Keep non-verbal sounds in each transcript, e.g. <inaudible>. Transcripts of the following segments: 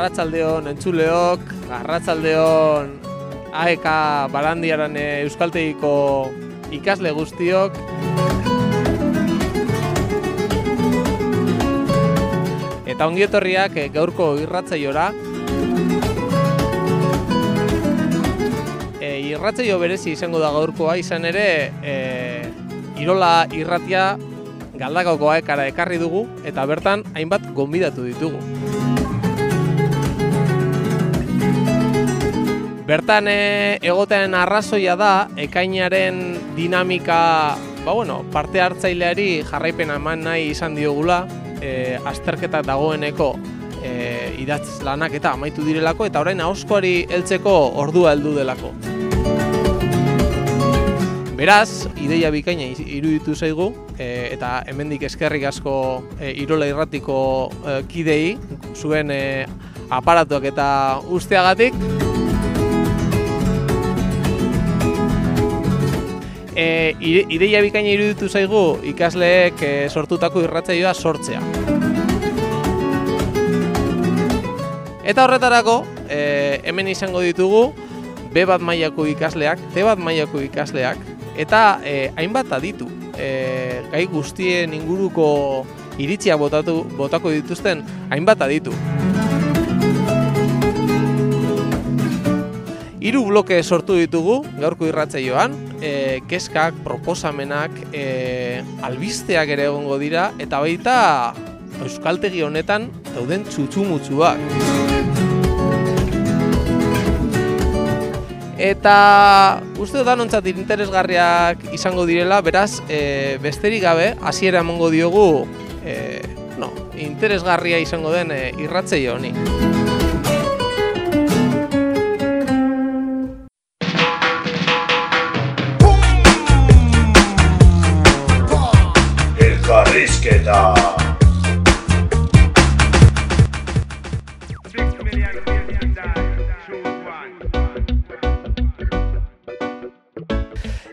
arratsaldeon entzuleok, arratsaldeon AEK balandiaran euskaltegiko ikasle guztiok. Eta ongietorriak eh, gaurko irratzaiora. E, irratzaio berezi izango da gaurkoa izan ere e, Irola irratia galdakoko aekara ekarri dugu eta bertan hainbat gonbidatu ditugu. Bertan e, egotean arrazoia da ekainaren dinamika ba, bueno, parte hartzaileari jarraipen eman nahi izan diogula e, azterketa dagoeneko e, idatz lanak eta amaitu direlako eta orain ahoskoari heltzeko ordua heldu delako. Beraz, ideia bikaina iruditu zaigu e, eta hemendik eskerrik asko e, Irola Irratiko e, kidei zuen e, aparatuak eta usteagatik. E, ideia bikaina iruditu zaigu ikasleek e, sortutako irratzaioa sortzea. Eta horretarako, e, hemen izango ditugu B bat mailako ikasleak, T bat mailako ikasleak, eta e, hainbat aditu. E, gai guztien inguruko iritzia botatu, botako dituzten hainbat aditu. Hiru bloke sortu ditugu gaurko irratzaioan, e, keskak, proposamenak, e, albisteak ere egongo dira eta baita euskaltegi honetan dauden txutxumutxuak. Eta uste da nontzat interesgarriak izango direla, beraz, e, besterik gabe, hasiera emongo diogu, e, no, interesgarria izango den e, irratzei honi.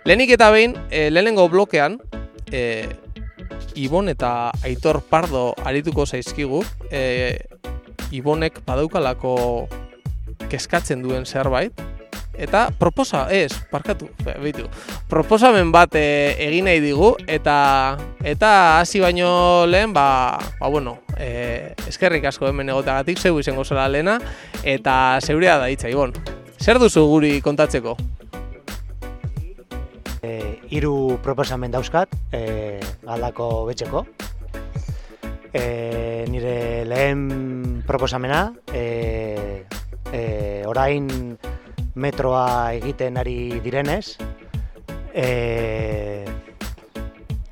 Lehenik eta behin, e, lehenengo blokean, e, Ibon eta Aitor Pardo arituko zaizkigu, e, Ibonek badaukalako keskatzen duen zerbait, eta proposa, ez, parkatu, behitu, proposamen bat e, egin nahi digu, eta eta hasi baino lehen, ba, ba bueno, e, eskerrik asko hemen egotagatik, zeu izango zela lehena, eta zeurea da hitza, Ibon. Zer duzu guri kontatzeko? E, iru proposamen dauzkat, e, galdako betxeko. E, nire lehen proposamena, e, e, orain metroa egiten ari direnez, e,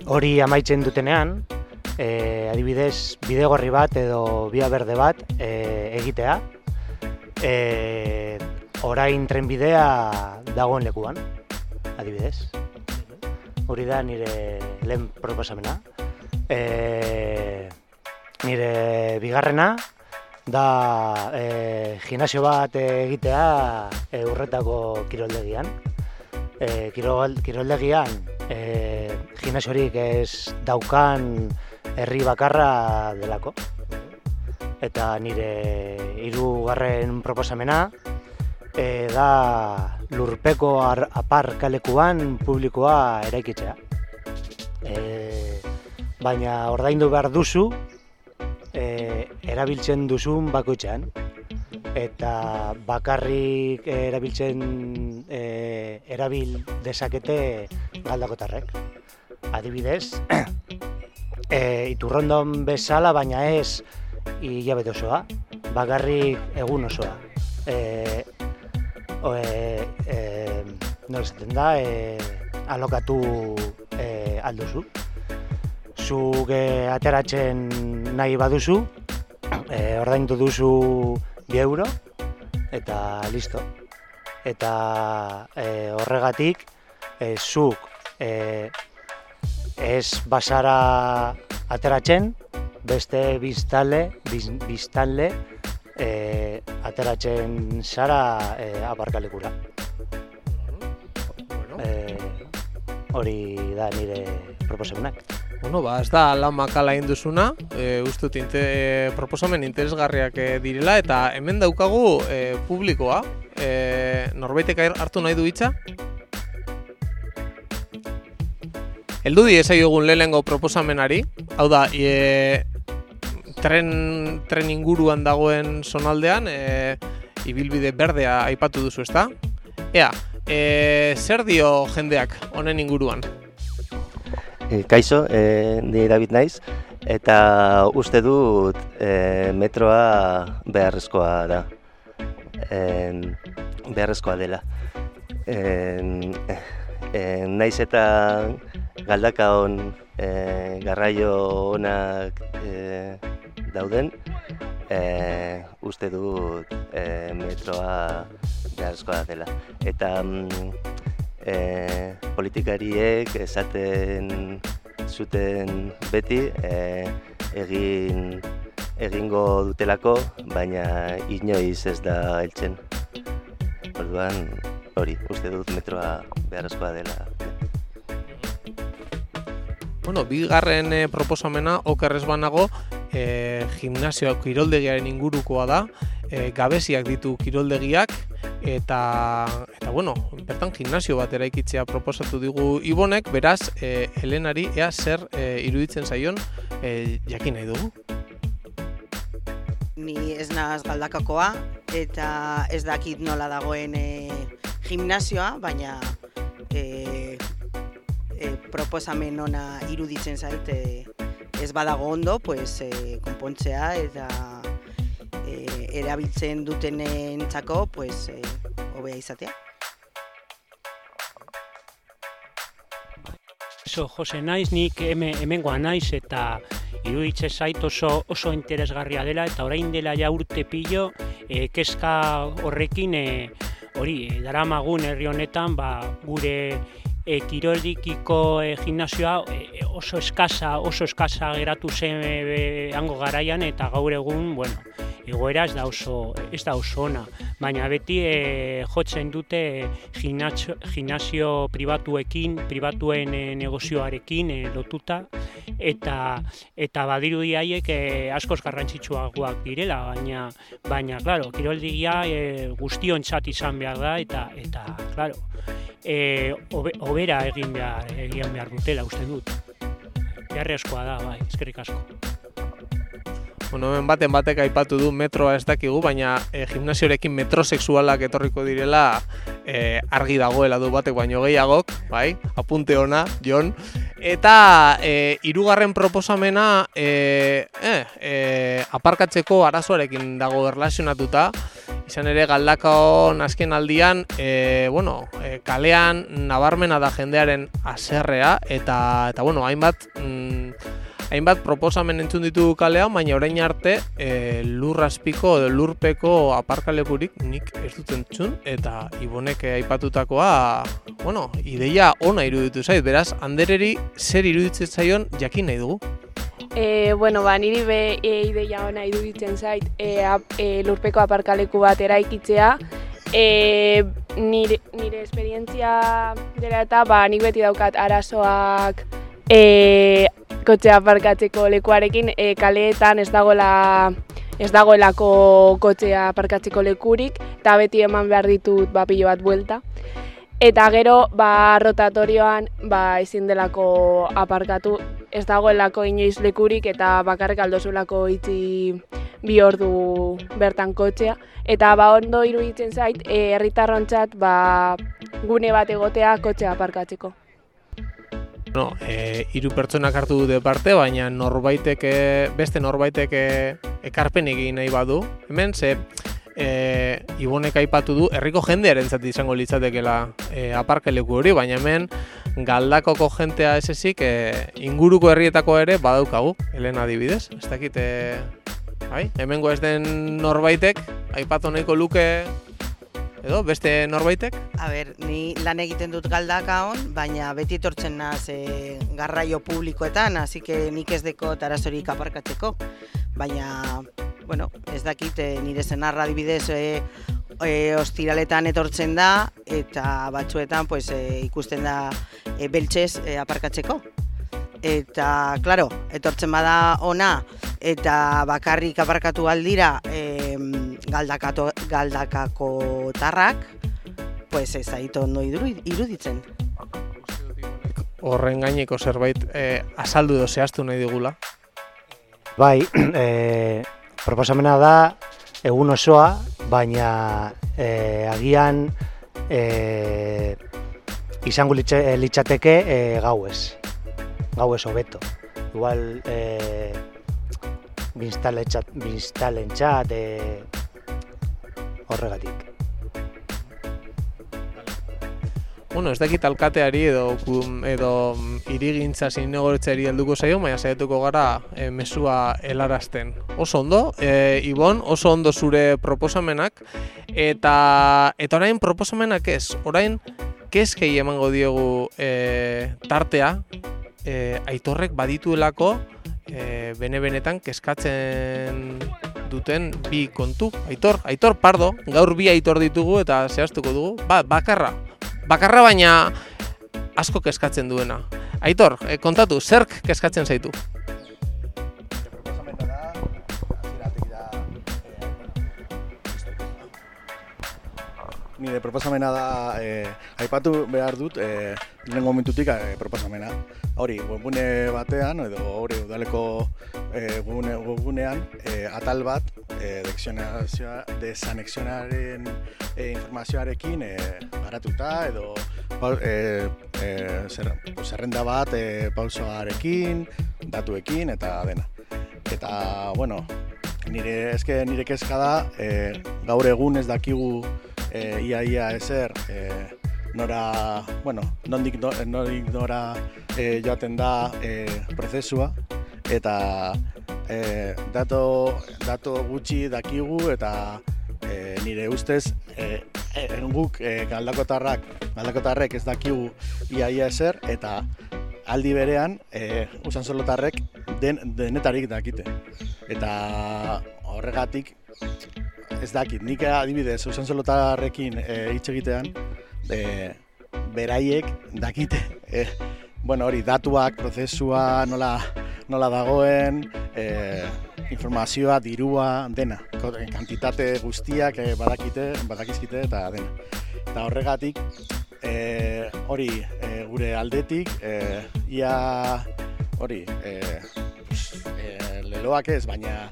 hori amaitzen dutenean, e, adibidez, bidegorri bat edo bia berde bat e, egitea, e, orain trenbidea dagoen lekuan adibidez. Hori da nire lehen proposamena. E, nire bigarrena da e, gimnasio bat egitea e, urretako kiroldegian. E, kirol, kiroldegian e, gimnasiorik ez daukan herri bakarra delako. Eta nire hirugarren proposamena e, da lurpeko ar, apar kalekuan publikoa eraikitzea. E, baina ordaindu behar duzu e, erabiltzen duzun bakoitzean. Eta bakarrik erabiltzen e, erabil dezakete galdakotarrek. Adibidez, e, <clears throat> iturrondon bezala, baina ez hilabete osoa, bakarrik egun osoa. E, e, e, nola esaten da, e, alokatu e, alduzu. Zuk e, ateratzen nahi baduzu, e, ordaindu duzu bi euro, eta listo. Eta e, horregatik, e, zuk e, ez basara ateratzen, beste biztale, biz, biztanle, e, ateratzen zara e, aparkalekura. Bueno. E, hori da nire proposamenak. Bueno, ba, ez da lan makala induzuna, e, uste dut inte, proposamen interesgarriak e, direla, eta hemen daukagu e, publikoa, e, norbaitek hartu nahi du hitza? Eldu di egun lehenengo proposamenari, hau da, e, tren, tren inguruan dagoen zonaldean, e, ibilbide berdea aipatu duzu, ezta? Ea, e, zer dio jendeak honen inguruan? E, kaixo, e, ni David naiz, eta uste dut e, metroa beharrezkoa da. E, beharrezkoa dela. E, e, naiz eta galdaka hon e, garraio onak e, dauden, e, uste dut e, metroa beharrezkoa dela. Eta e, politikariek esaten zuten beti e, egin egingo dutelako, baina inoiz ez da heltzen. Orduan, hori, uste dut metroa beharrezkoa dela. Bueno, bigarren e, proposamena okerrez banago, e, gimnasioak kiroldegiaren ingurukoa da, e, gabeziak ditu kiroldegiak, eta eta bueno, bertan gimnasio bat eraikitzea proposatu digu Ibonek, beraz, e, Helenari ea zer e, iruditzen zaion e, jakin nahi dugu. Ni ez naz galdakakoa eta ez dakit nola dagoen e, gimnasioa, baina e, e, proposamen ona iruditzen zait e, ez badago ondo, pues, e, konpontzea eta erabiltzen dutenen txako, pues, e, hobea izatea. Eso, Jose naiz, nik hemen, hemengoa naiz eta iruditze zait oso, oso interesgarria dela eta orain dela ja urte pillo e, kezka horrekin e, hori, e, daramagun herri honetan ba, gure e, kiroldikiko e, gimnasioa e, oso eskasa, oso eskasa geratu zen e, hango garaian eta gaur egun, bueno, egoera ez da oso, ez da oso ona, baina beti e, jotzen dute gimnasio, pribatuekin, pribatuen e, negozioarekin e, lotuta, eta eta badirudi haiek e, askoz garrantzitsuagoak direla, baina, baina, claro, kiroldigia e, guztiontzat izan behar da, eta, eta, claro, e, obera egin behar, egin behar dutela, uste dut. Beharrezkoa da, bai, eskerrik asko. Bueno, hemen baten batek aipatu du metroa ez dakigu, baina e, gimnasiorekin metrosexualak etorriko direla e, argi dagoela du batek baino gehiagok, bai? Apunte ona, Jon. Eta e, irugarren proposamena e, e, aparkatzeko arazoarekin dago erlazionatuta. Izan ere galdakon azken aldian, e, bueno, e, kalean nabarmena da jendearen aserrea eta, eta bueno, hainbat... Mm, hainbat proposamen entzun ditu kalean, baina orain arte e, lurraspiko edo lurpeko aparkalekurik nik ez dut entzun, eta ibonek aipatutakoa, bueno, ideia ona iruditu zait, beraz, andereri zer iruditzen zaion jakin nahi dugu? E, bueno, ba, niri be e, ideia ona iruditzen zait e, e, lurpeko aparkaleku bat eraikitzea, e, nire, nire esperientzia dela eta ba, nik beti daukat arazoak e, kotxea aparkatzeko lekuarekin e, kaleetan ez dagoela ez dagoelako kotxea aparkatzeko lekurik eta beti eman behar ditut ba, pilo bat buelta. Eta gero, ba, rotatorioan ba, ezin delako aparkatu ez dagoelako inoiz lekurik eta bakarrik aldozulako itzi bi ordu bertan kotxea. Eta ba, ondo iruditzen zait, e, herritarrontzat ba, gune bat egotea kotxea aparkatzeko. No, e, iru pertsonak hartu dute parte, baina norbaitek, beste norbaitek ekarpen egin nahi badu. Hemen, ze e, Ibonek aipatu du, herriko jendearen zati izango litzatekela e, aparkeleku hori, baina hemen galdakoko jentea esezik e, inguruko herrietako ere badaukagu, Elena adibidez. Ez dakit, e, bai? hemengo ez den norbaitek, aipatu nahiko luke edo beste norbaitek? A ber, ni lan egiten dut galdaka hon, baina beti etortzen naz e, garraio publikoetan, hasi que nik ez deko tarazorik aparkatzeko. Baina, bueno, ez dakit e, nire zenarra dibidez e, e, ostiraletan etortzen da, eta batzuetan pues, e, ikusten da e, beltxez e, aparkatzeko. eta, klaro, etortzen bada ona, eta bakarrik aparkatu aldira em, galdakato, galdakako tarrak, pues ez zait ondo iru- iruditzen. Horren gaineko zerbait eh, azaldu edo zehaztu nahi digula. Bai, e, <clears throat> proposamena da egun osoa, baina e, agian e, izango litze, e, litzateke e, gauez. Gauez hobeto. Igual e, binstalentzat, binstalentzat e, horregatik. Bueno, ez dakit alkateari edo edo mm, hirigintza zinegortzeari helduko zaio, baina saiatuko gara e, mesua helarazten. Oso ondo, e, Ibon, oso ondo zure proposamenak eta eta orain proposamenak ez, orain kezkei emango diogu e, tartea e, aitorrek badituelako e, bene-benetan kezkatzen duten bi kontu. Aitor, Aitor Pardo, gaur bi Aitor ditugu eta zehaztuko dugu. Ba, bakarra, bakarra baina asko kezkatzen duena. Aitor, e, kontatu, zerk kezkatzen zaitu? Nire proposamena da, eh, aipatu behar dut, eh, lehenengo momentutik eh, proposamena. Hori, webgune batean, edo hori udaleko eh, webgune, webgunean, eh, atal bat, desanexionazioa- desanexionaren eh, informazioarekin eh, garatuta, edo eh, eh, zer- zerrenda bat eh, pausoarekin, datuekin, eta dena. Eta, bueno, nire eske nire kezka da, e, gaur egun ez dakigu e, ia ia ezer e, nora, bueno, nondik, no, nondik nora e, joaten da e, prozesua. Eta e, dato, dato gutxi dakigu eta e, nire ustez e, e, guk e, galdakotarrak, galdakotarrek ez dakigu ia ia ezer eta aldi berean e, usan solotarrek den, denetarik dakite. Eta horregatik ez dakit, nik adibidez usan solotarrekin e, hitz egitean e, beraiek dakite e, bueno, hori datuak, prozesua, nola, nola dagoen, e, informazioa, dirua, dena. Kantitate guztiak e, badakite, badakizkite eta dena. Eta horregatik, e, hori e, gure aldetik, e, ia hori, e, e, leloak ez, baina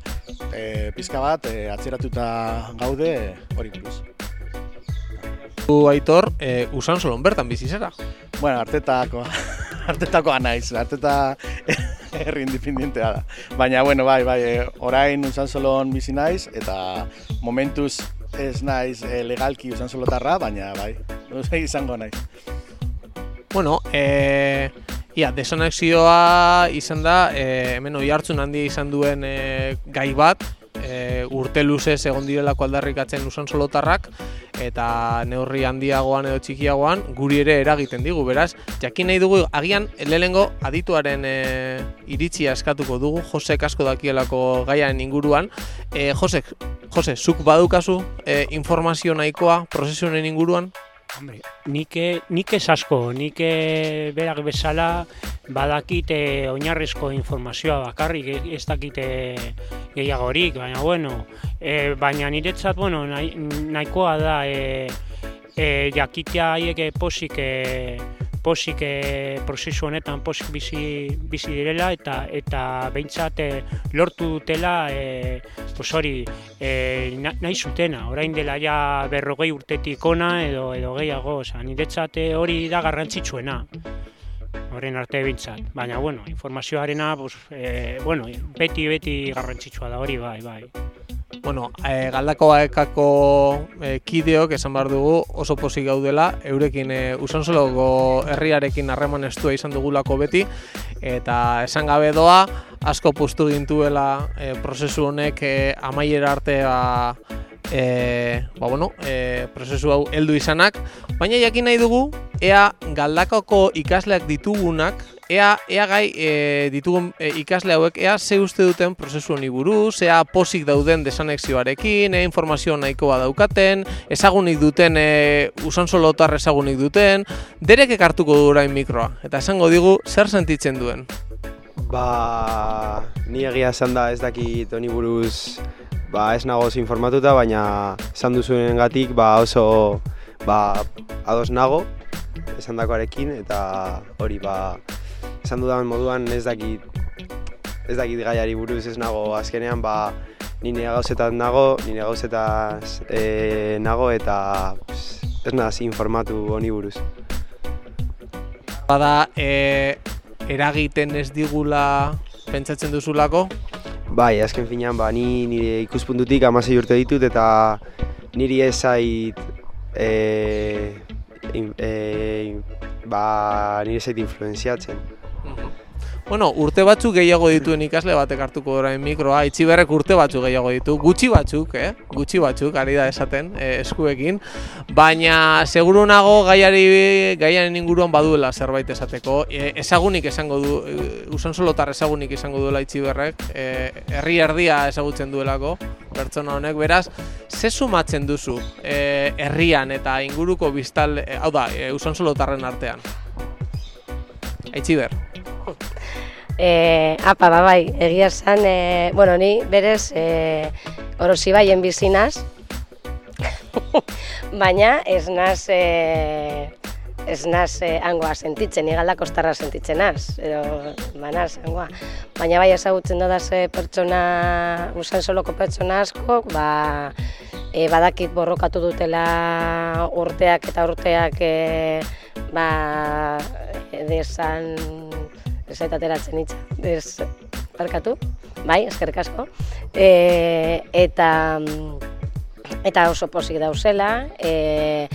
e, pizka bat e, atzeratuta gaude hori buruz. Du Aitor, e, usan solon bertan bizi zera. Bueno, artetakoa, <laughs> artetakoa naiz, arteta <laughs> herri independentea da. Baina, bueno, bai, bai, orain usan solon bizi naiz, eta momentuz ez naiz e, legalki usan solotarra, baina bai, izango naiz. Bueno, e, ia, desanexioa izan da, e, hemen oi hartzun handi izan duen e, gai bat, e, urte luzez egon direlako aldarrikatzen usan solotarrak, eta neurri handiagoan edo txikiagoan guri ere eragiten digu, beraz, jakin nahi dugu agian lehenengo adituaren e, iritzia eskatuko dugu, Josek asko dakielako gaiaren inguruan. E, Josek, Jose, zuk badukazu e, informazio nahikoa prozesu honen inguruan? Hombre, nik, e- nik ez asko, nik e, berak bezala badakit e, oinarrizko informazioa bakarrik, e- ez dakite gehiagorik, baina bueno, e, baina niretzat, bueno, nahi, nahikoa da e, e, jakitea haiek posik, e, posik e, prozesu honetan posik bizi, bizi direla eta eta behintzat e, lortu dutela e, pues hori e, na- nahi zutena, orain dela ja berrogei urtetik ona edo edo gehiago, osea, niretzat hori da garrantzitsuena. Horren arte bintzat. Baina, bueno, informazioarena, pues, e, bueno, beti, beti garrantzitsua da hori, bai, bai. Bueno, e, galdako baekako e, kideok esan behar dugu oso pozik gaudela, eurekin e, usansoloko herriarekin harreman estua izan dugulako beti, eta esan gabe doa, asko puztu gintuela e, prozesu honek e, amaiera arte ba, e, ba, bueno, e, prozesu hau heldu izanak, baina jakin nahi dugu, ea galdakako ikasleak ditugunak, ea, ea gai e, ditugun e, ikasle hauek, ea ze uste duten prozesu honi buruz, ea posik dauden desanexioarekin, ea informazio nahikoa daukaten, ezagunik duten, e, usan solotar ezagunik duten, derek ekartuko du orain mikroa, eta esango digu zer sentitzen duen. Ba, ni egia esan da ez dakit honi buruz ba, ez nago oso informatuta, baina esan duzuen gatik ba, oso ba, ados nago esan dakoarekin eta hori ba, esan dudan moduan ez dakit ez dakit gaiari buruz ez nago azkenean ba, ni nire gauzetan nago, nire gauzetan e, nago eta pues, ez naz informatu honi buruz. Bada, e, eragiten ez digula pentsatzen duzulako? Bai, azken finean, ba, ni nire ikuspuntutik amasei urte ditut eta niri ez zait e, in, e, ba, nire zait influenziatzen. Bueno, urte batzuk gehiago dituen ikasle batek hartuko orain mikroa, itxiberrek urte batzuk gehiago ditu, gutxi batzuk, eh? gutxi batzuk, ari da esaten, eh, eskuekin, baina seguru nago gaiari, gaiaren inguruan baduela zerbait esateko, e, ezagunik esango du, e, usan solotar ezagunik izango duela itxiberrek, e, herri erdia ezagutzen duelako, pertsona honek, beraz, ze sumatzen duzu e, herrian eta inguruko biztal, e, hau da, usan solotarren artean? Aitziber. <laughs> E, apa, ba, bai, egia esan, e, bueno, ni berez e, orosibaien bizinaz, <laughs> baina ez naz, e, ez naz e, angoa sentitzen, igalda kostarra sentitzen naz, edo manaz angoa. Baina bai ezagutzen dodaz e, pertsona, usan soloko pertsona asko, ba, e, badakit borrokatu dutela urteak eta urteak e, ba, desan ez zait ateratzen hitza, ez barkatu, bai, eskerrik asko. E, eta eta oso posik dauzela, e,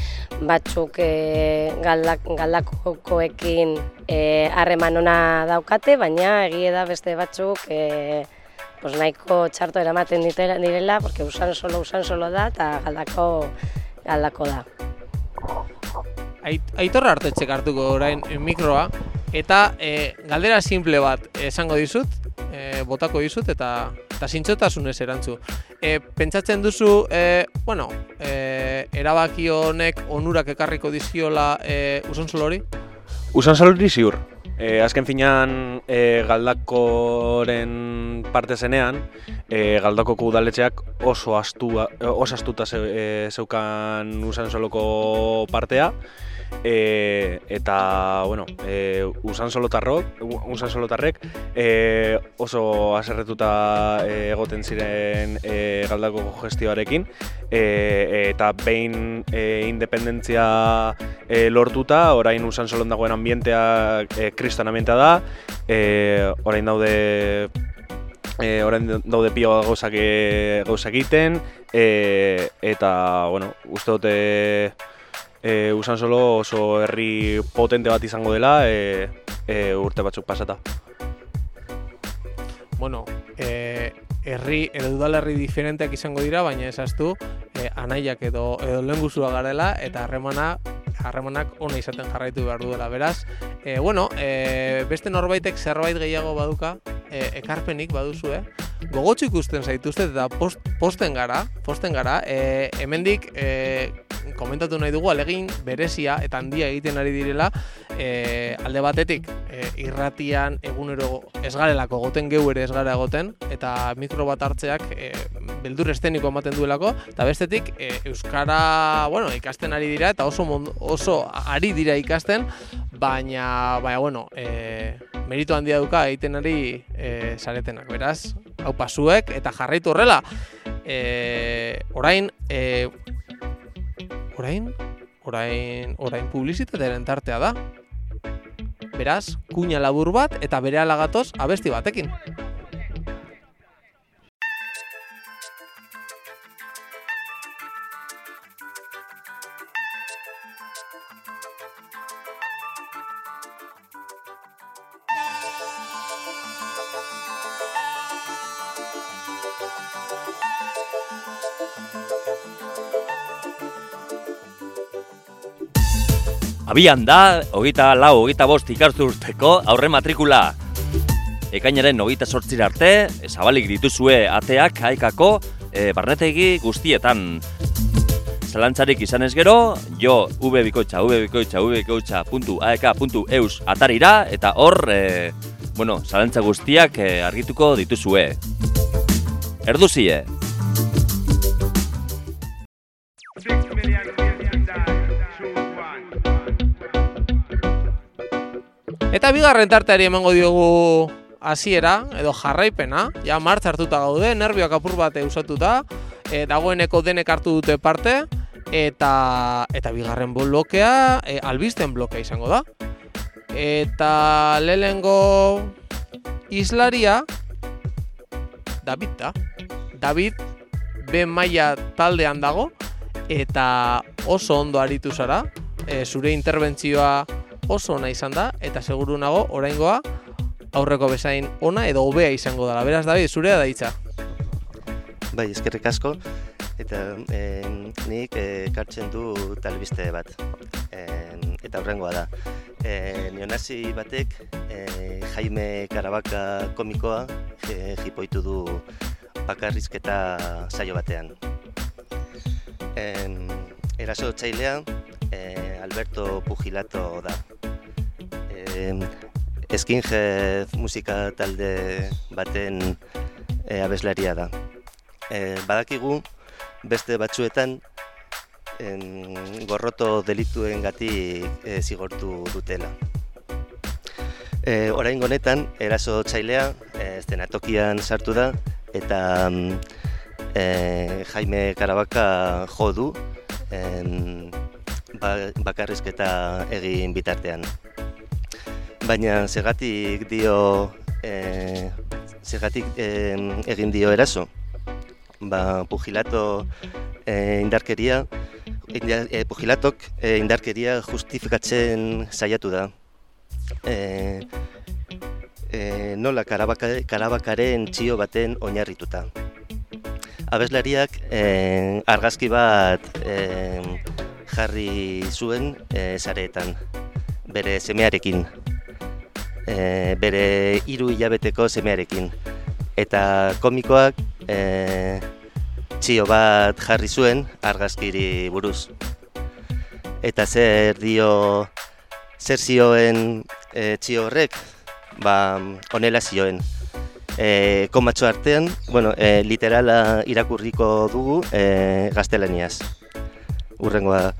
batzuk e, galdak, galdakoekin harreman ona daukate, baina egie da beste batzuk e, pues nahiko txarto eramaten direla, porque usan solo, usan solo da, eta galdako, galdako da. Aitorra hartetxek hartuko orain mikroa, Eta e, galdera simple bat esango dizut, e, botako dizut eta eta zintzotasunez erantzu. E, pentsatzen duzu, e, bueno, e, erabaki honek onurak ekarriko dizkiola e, usanzol hori? Usanzol hori ziur. E, azken finean e, galdakoren parte zenean, e, galdakoko udaletxeak oso, astua, oso astuta e, zeukan usanzoloko partea, e, eta bueno, e, usan solotarrok, usan solotarrek e, oso aserretuta e, egoten ziren e, galdako gestioarekin. E, eta behin e, independentzia e, lortuta, orain usan solon dagoen ambientea e, kriston ambientea da, e, orain daude E, orain daude pio gauzak, gauzak egiten, e, eta, bueno, uste dute e, usan solo oso herri potente bat izango dela e, e, urte batzuk pasata. Bueno, e, herri, edo udalerri diferenteak izango dira, baina esaztu, e, anaiak edo, edo lehen garela, eta harremana harremanak ona izaten jarraitu behar duela. Beraz, e, bueno, e, beste norbaitek zerbait gehiago baduka, e, ekarpenik baduzu, eh? Gogotxo ikusten zaituzte eta post, posten gara, posten gara, e, hemendik e, komentatu nahi dugu alegin berezia eta handia egiten ari direla e, alde batetik e, irratian egunero ez garelako goten geu ere ez gara egoten eta mikro bat hartzeak e, beldur esteniko ematen duelako eta bestetik e, euskara bueno, ikasten ari dira eta oso oso ari dira ikasten baina baina bueno e, meritu handia duka egiten ari e, saretenak beraz hau pasuek eta jarraitu horrela e, orain e, orain, orain, orain publizitatearen tartea da. Beraz, kuña labur bat eta bere alagatoz abesti batekin. Abian da, hogeita lau, hogeita bost ikartu urteko aurre matrikula. Ekainaren hogeita sortzira arte, zabalik dituzue ateak haikako e, barnetegi guztietan. Zalantzarik izan ez gero, jo ubebikoitza, ubebikoitza, ubebikoitza.aek.eus atarira, eta hor, e, bueno, zalantza guztiak e, argituko dituzue. Erduzie! Eta bigarren tarteari emango diogu hasiera edo jarraipena, ja martz hartuta gaude, nerbioak apur bat eusatuta, e, dagoeneko denek hartu dute parte, eta eta bigarren blokea e, albisten blokea izango da. Eta lehengo islaria David da. David B maila taldean dago eta oso ondo aritu zara. E, zure interbentzioa oso ona izan da eta seguru nago oraingoa aurreko bezain ona edo hobea izango dela. Beraz David, zurea da hitza. Bai, eskerrik asko eta e, nik ekartzen du talbiste bat. E, eta horrengoa da. E, neonazi batek e, Jaime Karabaka komikoa e, jipoitu du bakarrizketa saio batean. E, eraso txailea e, Alberto Pugilato da. E, Skinhead musika talde baten e, abeslaria da. E, badakigu beste batzuetan en, gorroto delituen gati e, zigortu dutela. E, orain honetan eraso txailea e, zenatokian sartu da eta e, Jaime Karabaka jo du ba, bakarrizketa egin bitartean baina segatik dio e, segatik e, egin dio eraso? Ba pugilato e, indarkeria e, pugilatok e, indarkeria justifikatzen saiatu da. E, e, nola karabaka, karabakaren txio baten oinarrituta. Abeslariak e, argazki bat e, jarri zuen e, zareetan bere semearekin e, bere hiru hilabeteko semearekin. Eta komikoak e, txio bat jarri zuen argazkiri buruz. Eta zer dio zer zioen e, txio horrek, ba, onela zioen. E, komatxo artean, bueno, e, literala irakurriko dugu e, gaztelaniaz. Urrengoa,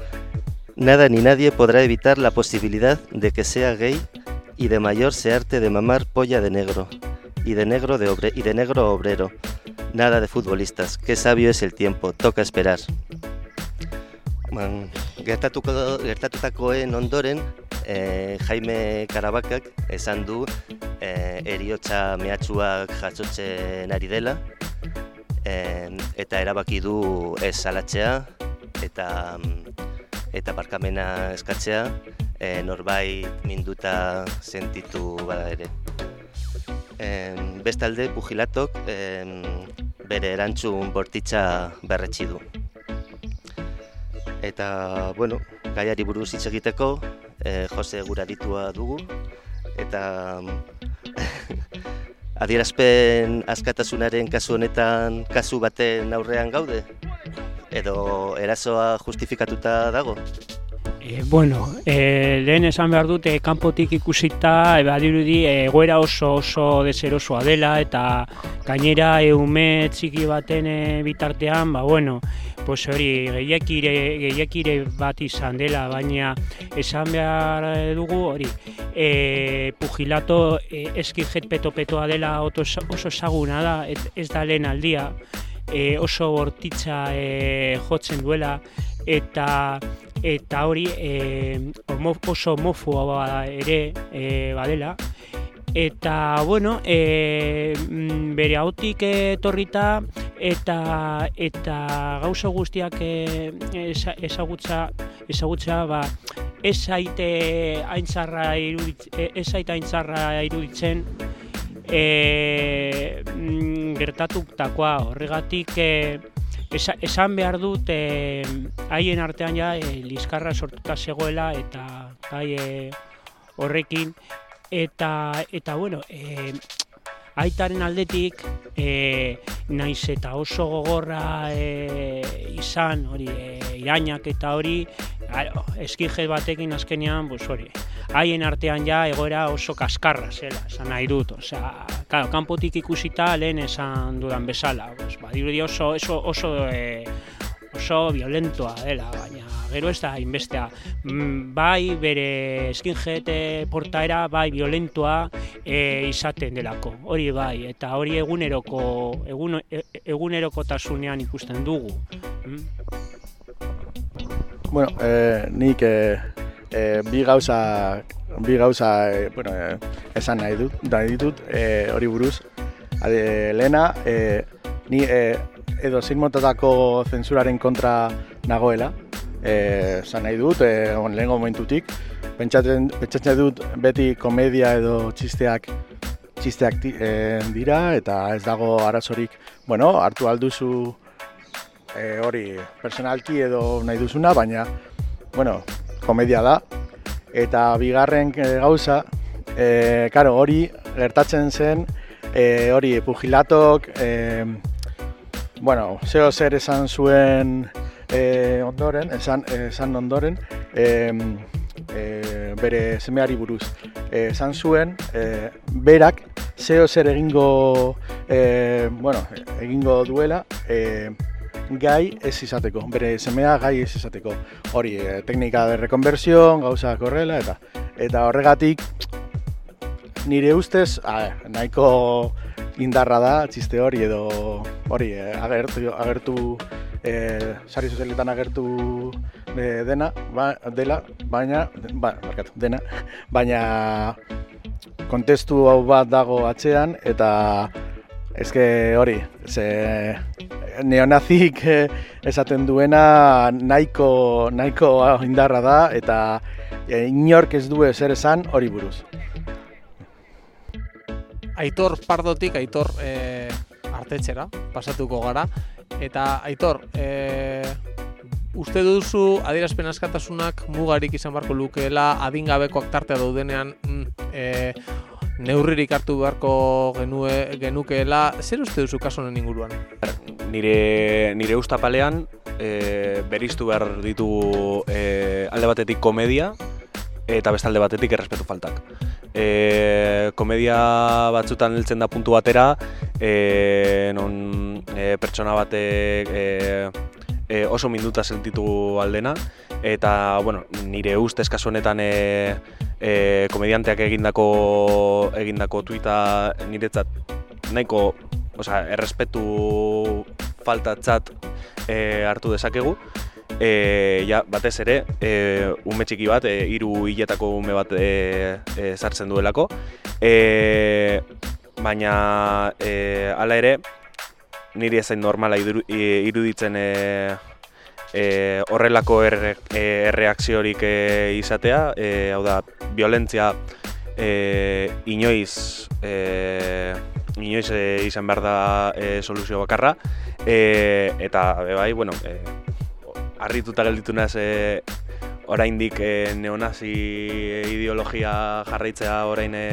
nada ni nadie podrá evitar la posibilidad de que sea gay y de mayor se arte de mamar polla de negro y de negro de obre y de negro obrero. Nada de futbolistas. Qué sabio es el tiempo. Toca esperar. Man, gertatuko gertatutakoen ondoren eh, Jaime Karabakak esan du eh, eriotza mehatxuak jasotzen ari dela eh, eta erabaki du ez salatzea eta eta barkamena eskatzea e, norbait minduta sentitu bada ere. E, bestalde, pugilatok e, bere erantzun bortitza berretsi du. Eta, bueno, gaiari buruz hitz egiteko, e, Jose Guraditua dugu, eta <laughs> adierazpen askatasunaren kasu honetan kasu baten aurrean gaude? Edo erasoa justifikatuta dago? E, bueno, e, lehen esan behar dute kanpotik ikusita e, badirudi egoera oso oso deserosoa dela eta gainera eume txiki baten e, bitartean, ba bueno, pues hori gehiakire, gehiakire bat izan dela, baina esan behar dugu hori e, pugilato e, eskijet peto-petoa dela oso, saguna da, ez da lehen aldia, e, oso bortitza e, jotzen duela eta eta hori e, oso homofoa ere e, badela. Eta bueno e, bere hautik etorrita eta eta gauza guztiak e, ezagutza ezagutza ba ez zaite aintzarra iruditzen ez zaite aintzarra iruditzen e, gertatutakoa. Horregatik e, esan behar dut e, haien artean ja e, liskarra sortuta zegoela eta gai e, horrekin. Eta eta bueno e, aitaren aldetik e, naiz eta oso gogorra e, izan hori e, irainak eta hori, skinhead batekin azkenean, pues hori, haien artean ja egoera oso kaskarra zela, esan nahi dut, osea, claro, kanpotik ikusita lehen esan dudan bezala, pues, badirudi oso, oso, oso, e, oso violentoa dela, baina gero ez da inbestea. Mm, bai bere skinhead portaera, bai violentoa e, izaten delako. Hori bai, eta hori eguneroko egun, e, egunerokotasunean ikusten dugu. Mm? Bueno, eh, nik eh, eh, bi gauza bi gauza eh, bueno, eh, esan nahi dut, nahi ditut eh, hori buruz. Ade, lehena, eh, ni eh, edo zein motatako zensuraren kontra nagoela, eh, esan nahi dut, eh, on, lehengo momentutik. Pentsatzen, pentsatzen dut beti komedia edo txisteak txisteak eh, dira eta ez dago arazorik, bueno, hartu alduzu e, hori personalki edo nahi duzuna, baina, bueno, komedia da. Eta bigarren e, gauza, e, karo, hori gertatzen zen, e, hori pugilatok, e, bueno, zeo zer esan zuen e, ondoren, esan, esan ondoren, e, e, bere semeari buruz. E, esan zuen, e, berak zeo zer egingo, e, bueno, egingo duela, e, gai ez izateko, bere semea gai ez izateko. Hori, e, teknika de rekonversión, gauza korrela, eta eta horregatik nire ustez a, nahiko indarra da txiste hori edo hori e, agertu, agertu e, sari sozialetan agertu e, dena, ba, dela, baina, ba, barkatu, dena, <laughs> baina kontestu hau bat dago atzean eta eske hori, ze neonazik eh, esaten duena nahiko, nahiko indarra da eta eh, inork ez du ezer esan hori buruz. Aitor Pardotik Aitor e, artetxera pasatuko gara eta Aitor e, uste duzu adierazpen askatasunak mugarik izan beharko lukeela adingabekoak tartea daudenean mm, e, neurririk hartu beharko genue, genukeela zer uste duzu kasu honen inguruan? Nire, nire ustapalean e, beriztu behar ditu e, alde batetik komedia eta beste alde batetik errespetu faltak. E, komedia batzutan heltzen da puntu batera, e, non e, pertsona batek e, e, oso minduta sentitu aldena, eta bueno, nire ustez kasu honetan e, e, komedianteak egindako egindako tuita niretzat nahiko osea, errespetu faltatzat e, hartu dezakegu. E, ja, batez ere, e, ume txiki bat, e, hiru hiletako ume bat e, e, sartzen duelako. E, baina e, hala ere, niri ezain normala iruditzen e, e, horrelako erre, erreakziorik e, izatea, e, hau da, violentzia e, inoiz, e, inoiz e, izan behar da e, soluzio bakarra, e, eta bai, bueno, e, harrituta gelditu naz e, oraindik e, neonazi ideologia jarraitzea orain e,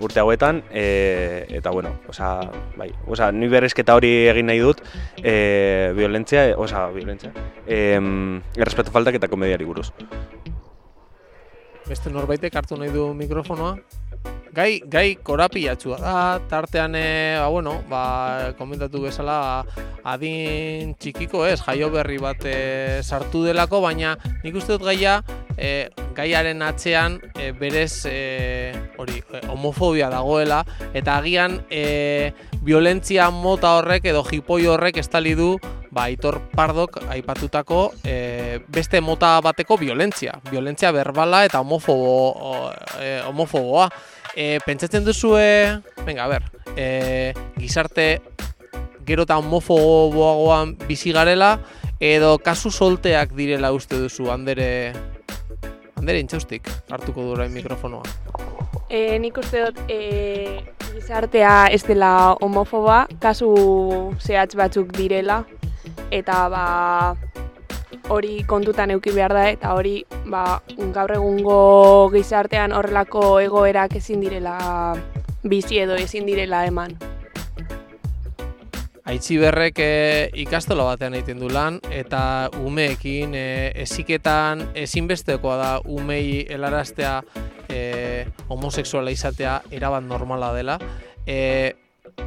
urte hauetan e, eta bueno, osea, bai, osea, ni berezketa hori egin nahi dut e, violentzia, e, osea, violentzia. E, errespetu faltak eta komediari buruz. Beste norbaitek hartu nahi du mikrofonoa? Gai, gai korapilatsua da, tartean, e, ba, bueno, ba, komentatu bezala, adin txikiko ez, jaio berri bat e, sartu delako, baina nik uste dut gaia, e, gaiaren atzean e, berez e, hori, homofobia dagoela, eta agian e, violentzia mota horrek edo jipoi horrek estali du ba, Aitor Pardok aipatutako e, beste mota bateko violentzia. Violentzia berbala eta homofobo, o, e, homofoboa. E, pentsatzen duzue, venga, a ber, e, gizarte gero eta homofoboagoan bizi garela, edo kasu solteak direla uste duzu, handere, handere intxaustik, hartuko du orain mikrofonoa. E, nik uste dut e, gizartea ez dela homofoba, kasu zehatz batzuk direla, eta ba, hori kontutan euki behar da, eta hori ba, gaur egungo gizartean horrelako egoerak ezin direla bizi edo ezin direla eman. Aitziberrek e, ikastola batean egiten du lan eta umeekin e, eziketan ezinbestekoa da umei helaraztea e, homosexuala izatea erabat normala dela. E,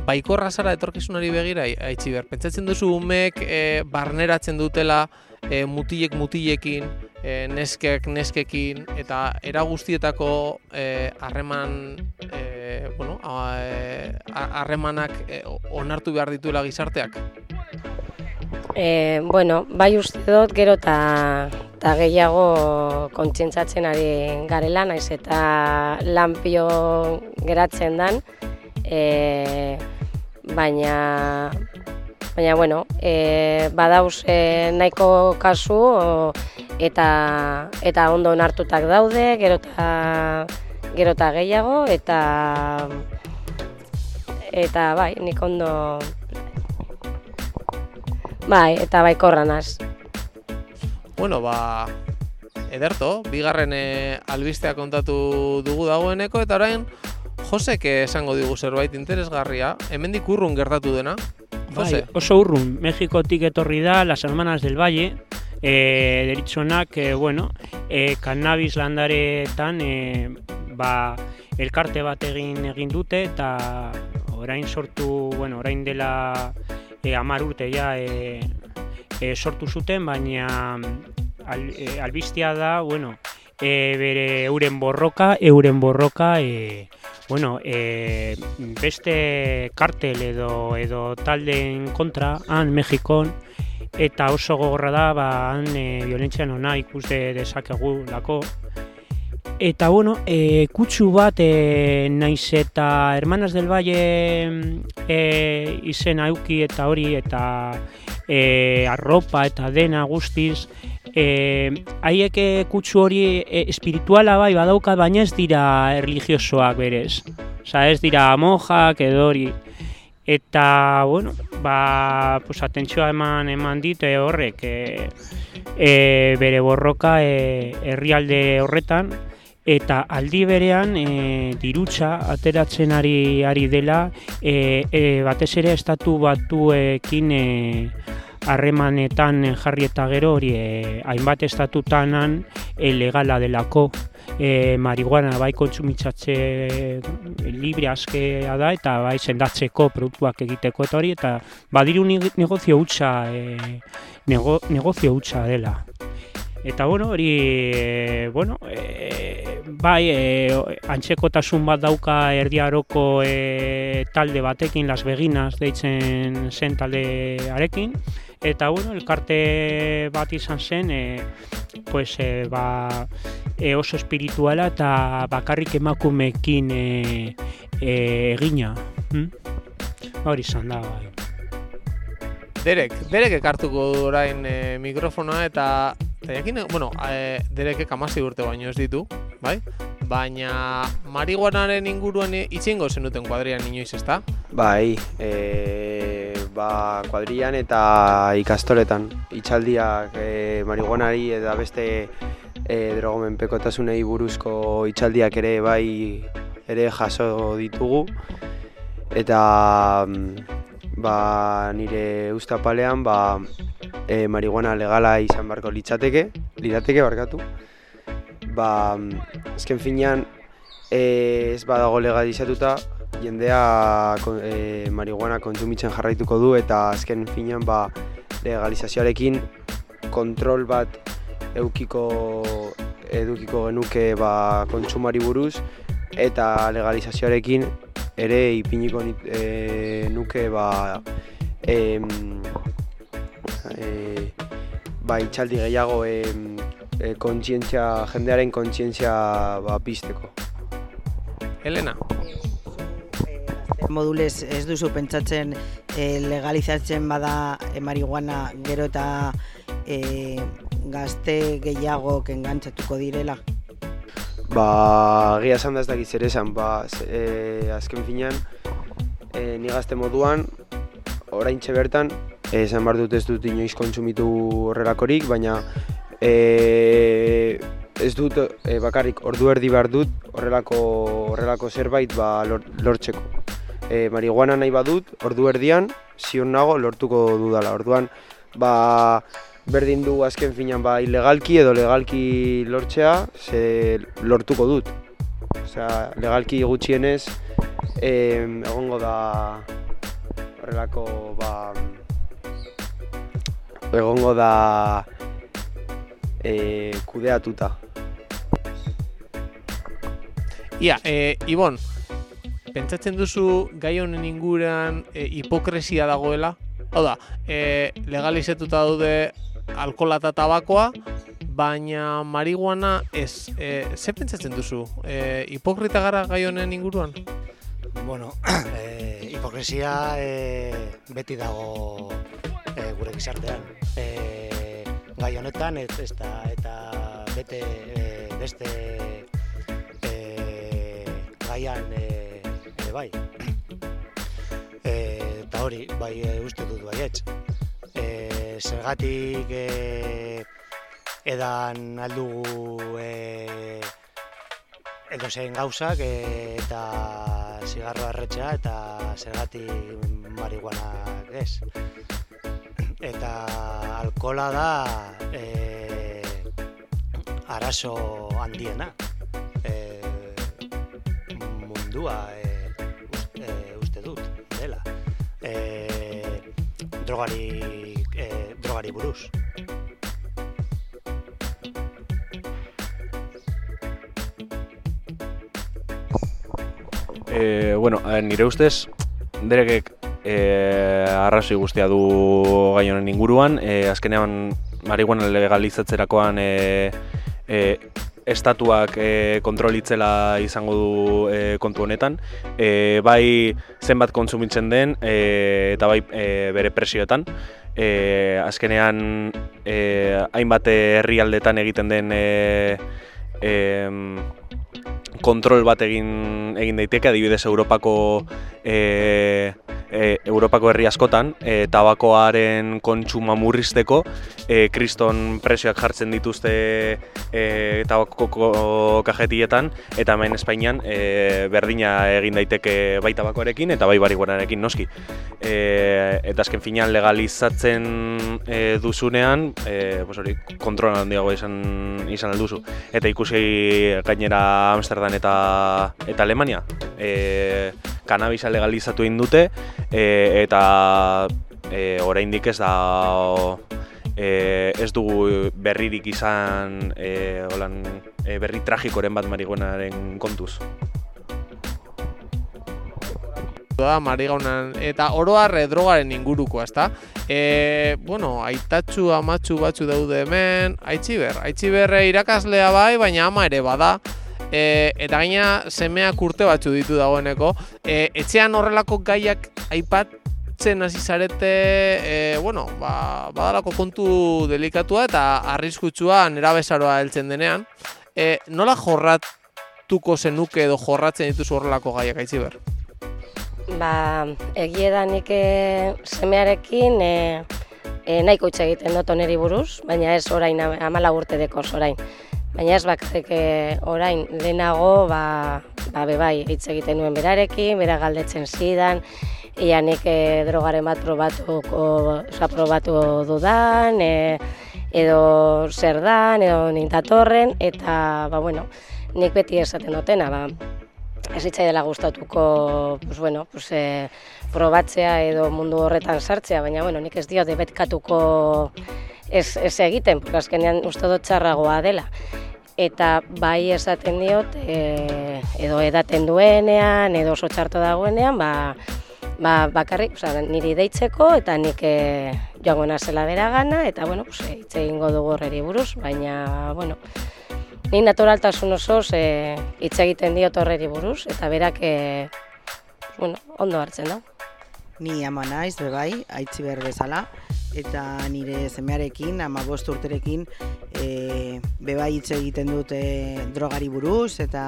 baikorra zara etorkizunari begira, Aitziber, pentsatzen duzu umeek e, barneratzen dutela e, mutilek mutilekin, e, neskek neskekin eta era guztietako e, harreman e, bueno, e, a- harremanak e, onartu behar dituela gizarteak. E, bueno, bai uste dut gero eta eta gehiago kontzientzatzen ari garela, naiz eta lanpio geratzen dan, e, baina baina bueno, e, badauz e, nahiko kasu o, eta eta ondo onartutak daude, gero eta gero eta gehiago eta eta bai, nik ondo Bai, eta baikorra naz. Bueno, ba, ederto, bigarren e, albistea kontatu dugu dagoeneko, eta orain Josek esango digu zerbait interesgarria, hemendik urrun gertatu dena. Bai, oso urrun, Mexikotik etorri da, Las Hermanas del Valle, e, deritzonak, e, bueno, e, cannabis landaretan, e, ba, elkarte bat egin egin dute, eta orain sortu, bueno, orain dela e, amar urte ja e, e, sortu zuten, baina al, e, albistea da, bueno, e, bere euren borroka, euren borroka, e, bueno, e, beste kartel edo edo taldeen kontra han Mexikon eta oso gogorra da ba han e, violentzia nona ikuste dezakegu lako Eta bueno, e, kutsu bat e, naiz eta Hermanas del Valle e, izen auki eta hori eta e, arropa eta dena guztiz e, haiek e, kutsu hori e, espirituala bai badauka baina ez dira erligiosoak berez. Osa ez dira mojak edo hori. Eta, bueno, ba, pues, atentzioa eman eman dit e, horrek e, e, bere borroka herrialde horretan eta aldi berean e, dirutza ateratzen ari ari dela e, e, batez ere estatu batuekin e, harremanetan jarri eta gero hori e, hainbat estatutanan e, legala delako e, marihuana bai kontsumitzatze libre askea da eta bai sendatzeko produktuak egiteko eta hori eta badiru negozio hutsa e, nego, negozio hutsa dela. Eta bueno, hori e, bueno, e, bai e, antzekotasun bat dauka erdiaroko e, talde batekin Las Beginas deitzen zen taldearekin eta bueno, elkarte bat izan zen e, pues, e, ba, e, oso espirituala eta bakarrik emakumeekin e, e, egina. Hm? Hori izan da, bai. Derek, Derek ekartuko du orain e, mikrofonoa eta eta jakin, bueno, e, Derekek amasi urte baino ez ditu, bai? Baina marihuanaren inguruan itxingo zenuten kuadrian inoiz, ezta? Bai, e, ba, kuadrian eta ikastoletan. Itxaldiak e, marihuanari eta beste e, drogomenpekotasunei buruzko itxaldiak ere bai ere jaso ditugu. Eta mm, ba, nire ustapalean ba, e, marihuana legala izan beharko litzateke, lirateke barkatu. Ba, azken finean e, ez badago legalizatuta, jendea e, marihuana kontsumitzen jarraituko du eta azken finean ba, legalizazioarekin kontrol bat eukiko edukiko genuke ba, kontsumari buruz eta legalizazioarekin ere ipiniko nit- e, nuke ba, em, e, ba, itxaldi gehiago em, e, kontzientzia, jendearen kontzientzia ba, pizteko. Elena, modulez ez duzu pentsatzen e, legalizatzen bada e, marihuana gero eta e, gazte gehiago engantzatuko direla. Ba, gia esan da ez dakit zer esan, ba, e, azken finean, e, ni gazte moduan, oraintxe bertan, esan behar dut ez dut inoiz kontsumitu horrelakorik, baina e, ez dut e, bakarrik ordu erdi behar dut horrelako, horrelako zerbait ba, lor, lortzeko. E, marihuana nahi badut, ordu erdian, ziur nago lortuko dudala. Orduan, ba, berdin du azken finan ba, ilegalki edo legalki lortzea, ze lortuko dut. Osea, legalki gutxienez, em, egongo da horrelako, ba, egongo da e, kudeatuta. Ia, e, Ibon, pentsatzen duzu gai honen inguruan e, hipokresia dagoela? Hau da, e, legalizatuta daude alkola eta tabakoa, baina marihuana ez. E, ze pentsatzen duzu? E, hipokrita gara gai honen inguruan? Bueno, <clears throat> e, hipokresia e, beti dago e, gure gizartean. E, gai honetan et, ez da, eta bete e, beste e, gaian e, ere bai. <clears throat> E, eta hori, bai e, uste dut baietz. E, zergatik e, edan aldugu e, edo zein gauzak e, eta zigarroa erretxea eta zergatik marihuana ez. Eta alkola da e, arazo handiena e, mundua e, uste, uste dut dela. E, drogari, drogari buruz. E, bueno, nire ustez, derekek e, arrazoi guztia du gai honen inguruan, e, azkenean marihuana legalizatzerakoan e, e, estatuak e, kontrolitzela izango du e, kontu honetan, e, bai zenbat kontsumitzen den e, eta bai e, bere presioetan. E, azkenean e, hainbat herrialdetan egiten den e, e, kontrol bat egin egin daiteke, adibidez Europako e, e, Europako herri askotan e, tabakoaren kontsuma murrizteko e, kriston presioak jartzen dituzte e, tabako kajetietan eta hemen Espainian e, berdina egin daiteke bai tabakoarekin eta bai bariguanarekin noski. E, eta azken finean legalizatzen e, duzunean, e, pues hori, kontrol handiago izan izan alduzu. Eta ikusi gainera Amsterdam eta eta Alemania, e, kanabisa legalizatu egin dute e, eta e, oraindik ez da e, ez dugu berririk izan e, holan, e, berri tragikoren bat marihuanaren kontuz. da marigaunan eta oroar drogaren inguruko, ezta? E, bueno, aitatxu amatxu batzu daude hemen, aitziber, aitziberre irakaslea bai, baina ama ere bada. E, eta gaina semeak urte batzu ditu dagoeneko. E, etxean horrelako gaiak aipatzen hasi zarete, e, bueno, ba, badalako kontu delikatua eta arriskutsua nerabezaroa heltzen denean. E, nola jorratuko zenuke edo jorratzen dituzu horrelako gaiak aitziber? Ba, egie da nik e, semearekin e, e, nahiko hitz egiten dut oneri buruz, baina ez orain amala urte dekoz orain. Baina ez bakarrik e, orain lehenago, ba, ba bebai hitz egiten nuen berarekin, bera galdetzen zidan, ia nik e, drogaren bat probatuko, oza, probatu dudan, e, edo zer dan, edo nintatorren, eta, ba, bueno, nik beti esaten dutena, ba, ez hitzai dela gustatuko, pues bueno, pues e, probatzea edo mundu horretan sartzea, baina bueno, nik ez dio debetkatuko ez, ez egiten, porque azkenean uste dut txarragoa dela. Eta bai esaten diot, e, edo edaten duenean, edo oso txarto dagoenean, ba, ba, bakarrik, oza, niri deitzeko eta nik e, joango nazela bera gana, eta bueno, pues, hitz egingo dugu horreri buruz, baina, bueno, Ni naturaltasun osoz e, hitz egiten diot horreri buruz, eta berak e, bueno, ondo hartzen da. Ni ama naiz, bebai, aitzi behar bezala, eta nire zemearekin, ama bost urterekin, e, bebai hitz egiten dut e, drogari buruz, eta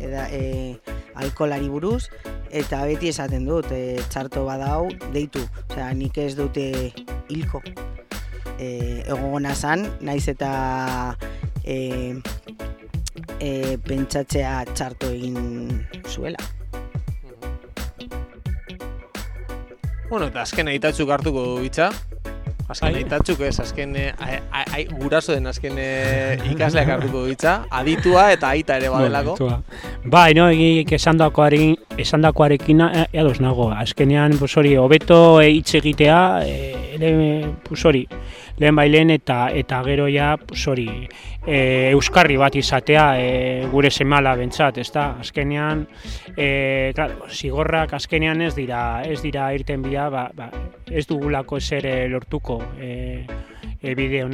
eda, e, alkolari buruz, eta beti esaten dut, e, txarto badau, deitu, osea, nik ez dute hilko. E, egona zan, naiz eta e, e, pentsatzea txarto egin zuela. Bueno, eta azken aitatzuk hartuko du hitza. Azken Bai. aitatzuk ez, azken eh, ai- ai- ai- guraso den azken eh, ikasleak hartuko du hitza. Aditua eta aita ere badelako. Momentua. Bai, no, egik esandakoarekin esandakoarekin eh, ados nago. Azkenean, pues hori, hobeto hitz egitea, eh, ere, pues hori, lehen bailen eta eta gero ja, pues hori, eh, euskarri bat izatea eh, gure semala bentsat, ezta? Azkenean, eh, claro, zigorrak azkenean ez dira, ez dira irten bida, ba, ba, ez dugulako ezer eh, lortuko eh, e, bide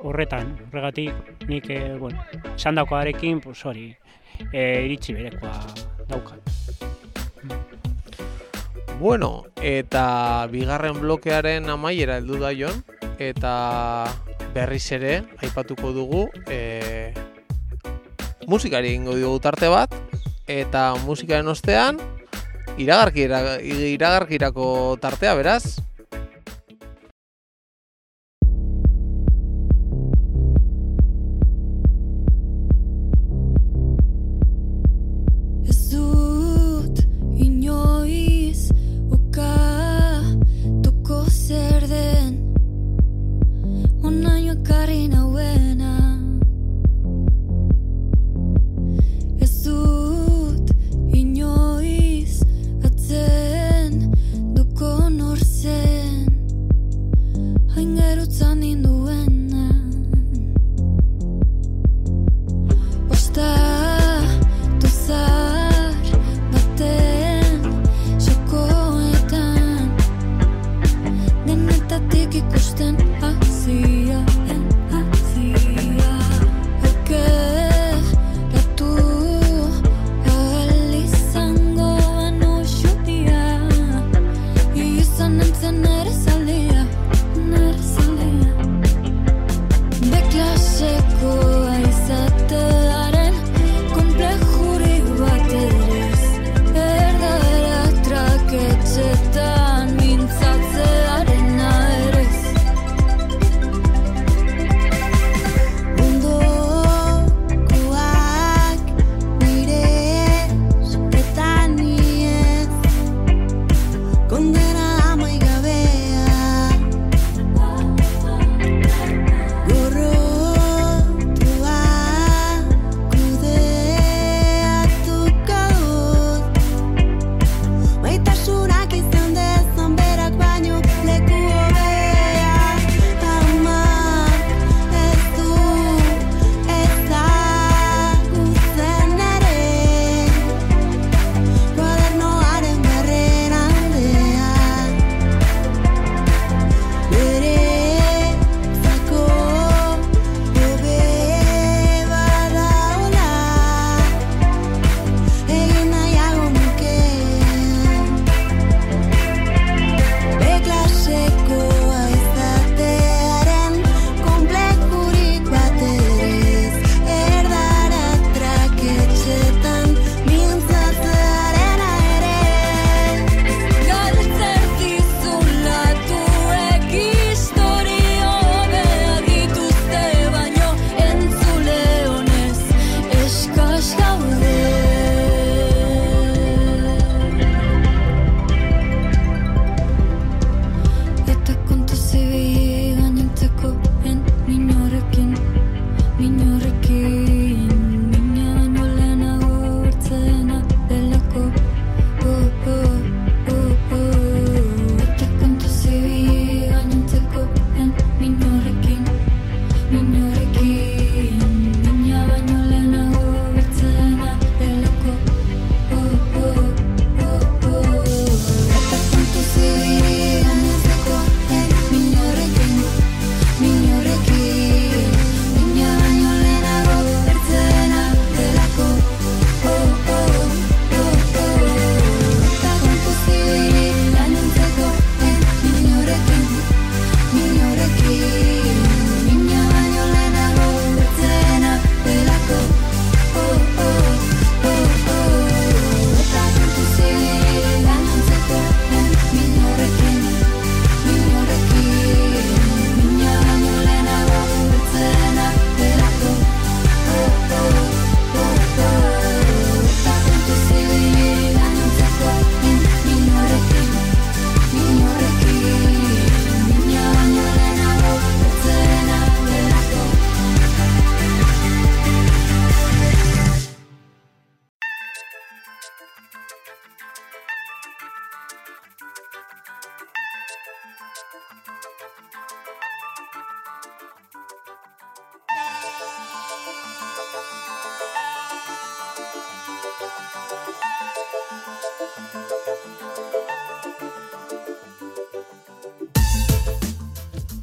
horretan. Horregatik nik, e, bueno, esandakoarekin, pues hori, e, iritsi berekoa daukat. Bueno, eta bigarren blokearen amaiera heldu da jon, eta berriz ere aipatuko dugu e, musikari egingo dugu tarte bat, eta musikaren ostean iragarkira, iragarkirako tartea, beraz, Onaino ekarri nauena Ez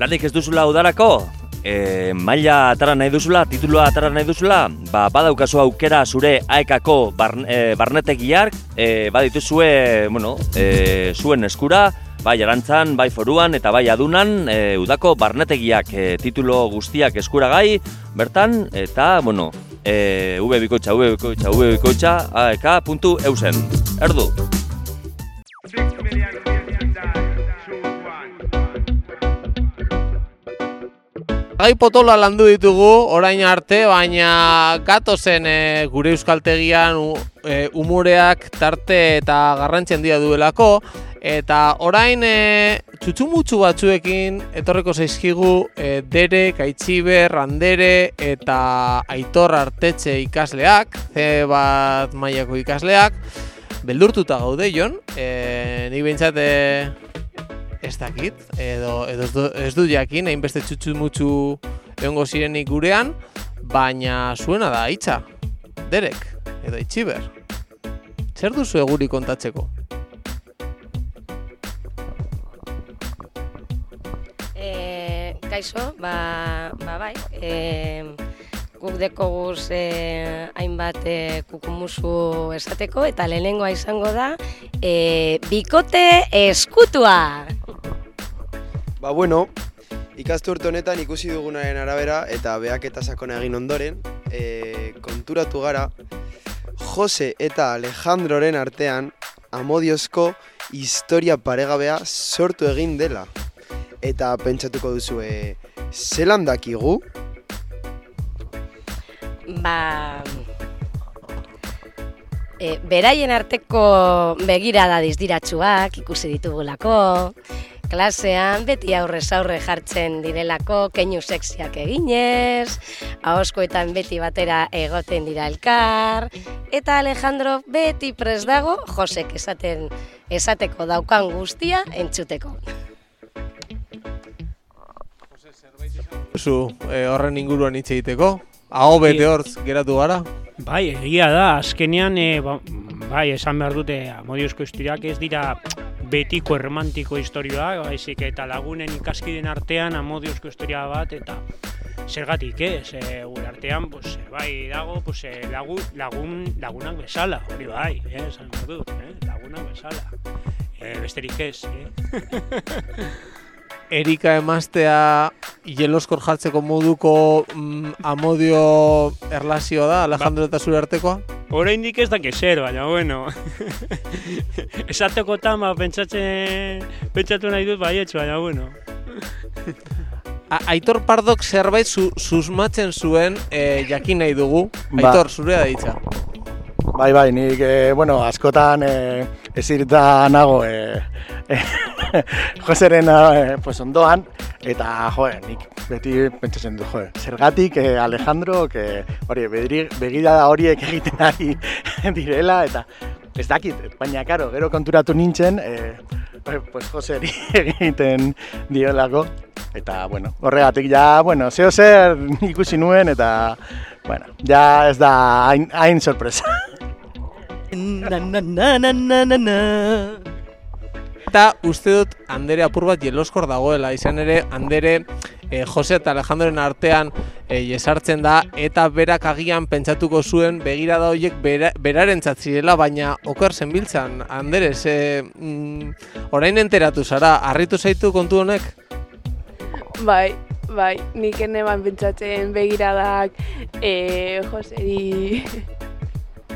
planik ez duzula udarako, e, maila atara nahi duzula, titulua atara nahi duzula, ba, badaukazu aukera zure aekako barn, e, barnetegiak, e, badituzue, bueno, e, zuen eskura, bai arantzan, bai foruan eta bai adunan, e, udako barnetegiak e, titulo guztiak eskuragai, bertan, eta, bueno, e, vbikoitza, vbikoitza, vbikoitza, aek.eusen. Erdu. Gai potola landu ditugu orain arte, baina gatozen e, gure euskaltegian u, e, umureak tarte eta garrantzi handia duelako. Eta orain e, txutxumutxu batzuekin etorreko zaizkigu e, Dere, Kaitxiber, Randere eta Aitor Artetxe ikasleak, ze bat mailako ikasleak, beldurtuta gaude jon, e, nik behintzat ez dakit, edo, edo ez, du, ez du jakin, hainbeste txutxu mutxu egongo zirenik gurean, baina zuena da hitza, derek, edo itxiber. Zer duzu guri kontatzeko? E, kaixo, ba, ba bai, e, guk dekoguz e, hainbat e, kukumuzu esateko, eta lehenengoa izango da, e, bikote eskutua! Ba bueno, ikastu urte honetan ikusi dugunaren arabera eta behak eta sakona egin ondoren, e, konturatu gara, Jose eta Alejandroren artean amodiozko historia paregabea sortu egin dela. Eta pentsatuko duzu, e, zelan dakigu? Ba... E, beraien arteko begirada dizdiratsuak ikusi ditugulako, klasean beti aurrez aurre jartzen direlako, keinu sexiak eginez, ahoskoetan beti batera egoten dira elkar, eta Alejandro beti pres dago Josek esaten esateko daukan guztia entzuteko. Zu, e, horren inguruan hitz egiteko? Aho bete hortz geratu gara? Bai, egia da, azkenean, e, ba, bai, esan behar dute, amodiozko historiak ez dira betiko erromantiko historioak, baizik eta lagunen ikaskiden artean amodiozko historia bat, eta zergatik ez, e, gure artean, pues, bai dago, pues, e, lagu, lagun, lagunak bezala, hori bai, eh, esan behar dut, eh, lagunak bezala. E, besterik ez, eh? <laughs> Erika emaztea jeloskor jartzeko moduko mm, amodio erlazioa da, Alejandro eta zure artekoa? Oraindik ez daki zer, baina bueno. <laughs> Esateko tama pentsatzen pentsatu nahi dut baietz, baina bueno. <laughs> A- Aitor Pardok zerbait zu, susmatzen zuen e, jakin nahi dugu. Ba. Aitor, zurea da hitza. Bai, bai, nik, eh, bueno, askotan eh, ezirta nago eh, eh, <laughs> Joseren eh, pues ondoan, eta, jo, nik beti pentsatzen du, jo, zergatik eh, Alejandro, que, hori, begirada horiek egiten ari <laughs> direla, eta ez dakit, baina, karo, gero konturatu nintzen, eh, pues Joseri <laughs> egiten diolako, eta, bueno, horregatik ja, bueno, zeo zer ikusi nuen, eta, bueno, ja ez da hain sorpresa. Na, na, na, na, na, na, na. Eta uste dut Andere apur bat jeloskor dagoela, izan ere Andere eh, Jose eta Alejandroren artean eh, jesartzen da eta berak agian pentsatuko zuen begirada horiek bera, berarentzat zirela, baina oker zenbiltzan, Andere, ze, mm, orain enteratu zara, harritu zaitu kontu honek? Bai, bai, nik eneban pentsatzen begiradak e, Joseri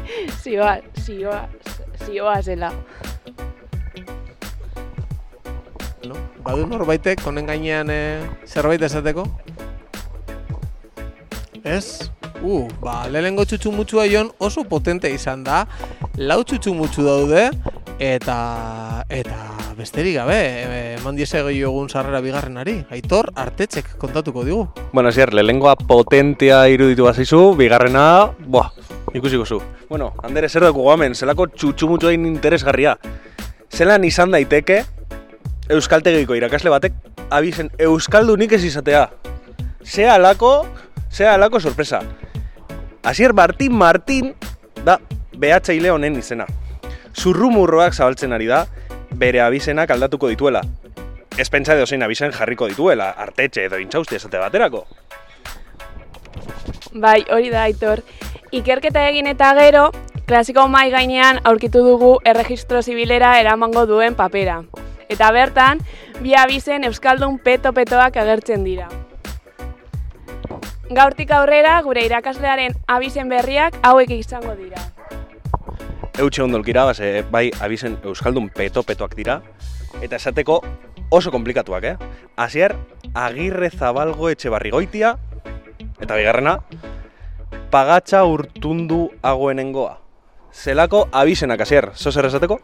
<laughs> zioa, zioa, zioa zela. No? Badu norbaitek honen gainean eh, zerbait esateko? Ez? Uh, ba, lehenengo txutxumutsua jon oso potente izan da. Lau txutxumutsu daude eta eta besterik gabe, eh, eman diese egun sarrera bigarrenari. Aitor, artetxek kontatuko digu. Bueno, zier, lehenengoa potentea iruditu bazaizu, bigarrena, buah, ikusiko zu. Bueno, Andere, zer dugu goamen, zelako txutxumutxu egin interesgarria. Zelan izan daiteke, euskaltegiko irakasle batek, abizen, euskaldunik ez izatea. Ze alako, ze alako sorpresa. Asier Martin Martin da behatzaile honen izena. Zurrumurroak zabaltzen ari da, bere abizenak aldatuko dituela. ez pentsa edo zein abizen jarriko dituela, artetxe edo intxausti esate baterako. Bai, hori da, Aitor. Ikerketa egin eta gero, klasiko mai gainean aurkitu dugu erregistro zibilera eramango duen papera. Eta bertan, bi abizen Euskaldun peto-petoak agertzen dira. Gaurtik aurrera, gure irakaslearen abizen berriak hauek izango dira. Eutxe ondolkira, base, bai abizen Euskaldun peto-petoak dira, eta esateko oso komplikatuak, eh? Asier, agirre zabalgo etxe barrigoitia, eta bigarrena, pagatxa urtundu agoenengoa. Zelako abizenak, Asier, zo zer esateko?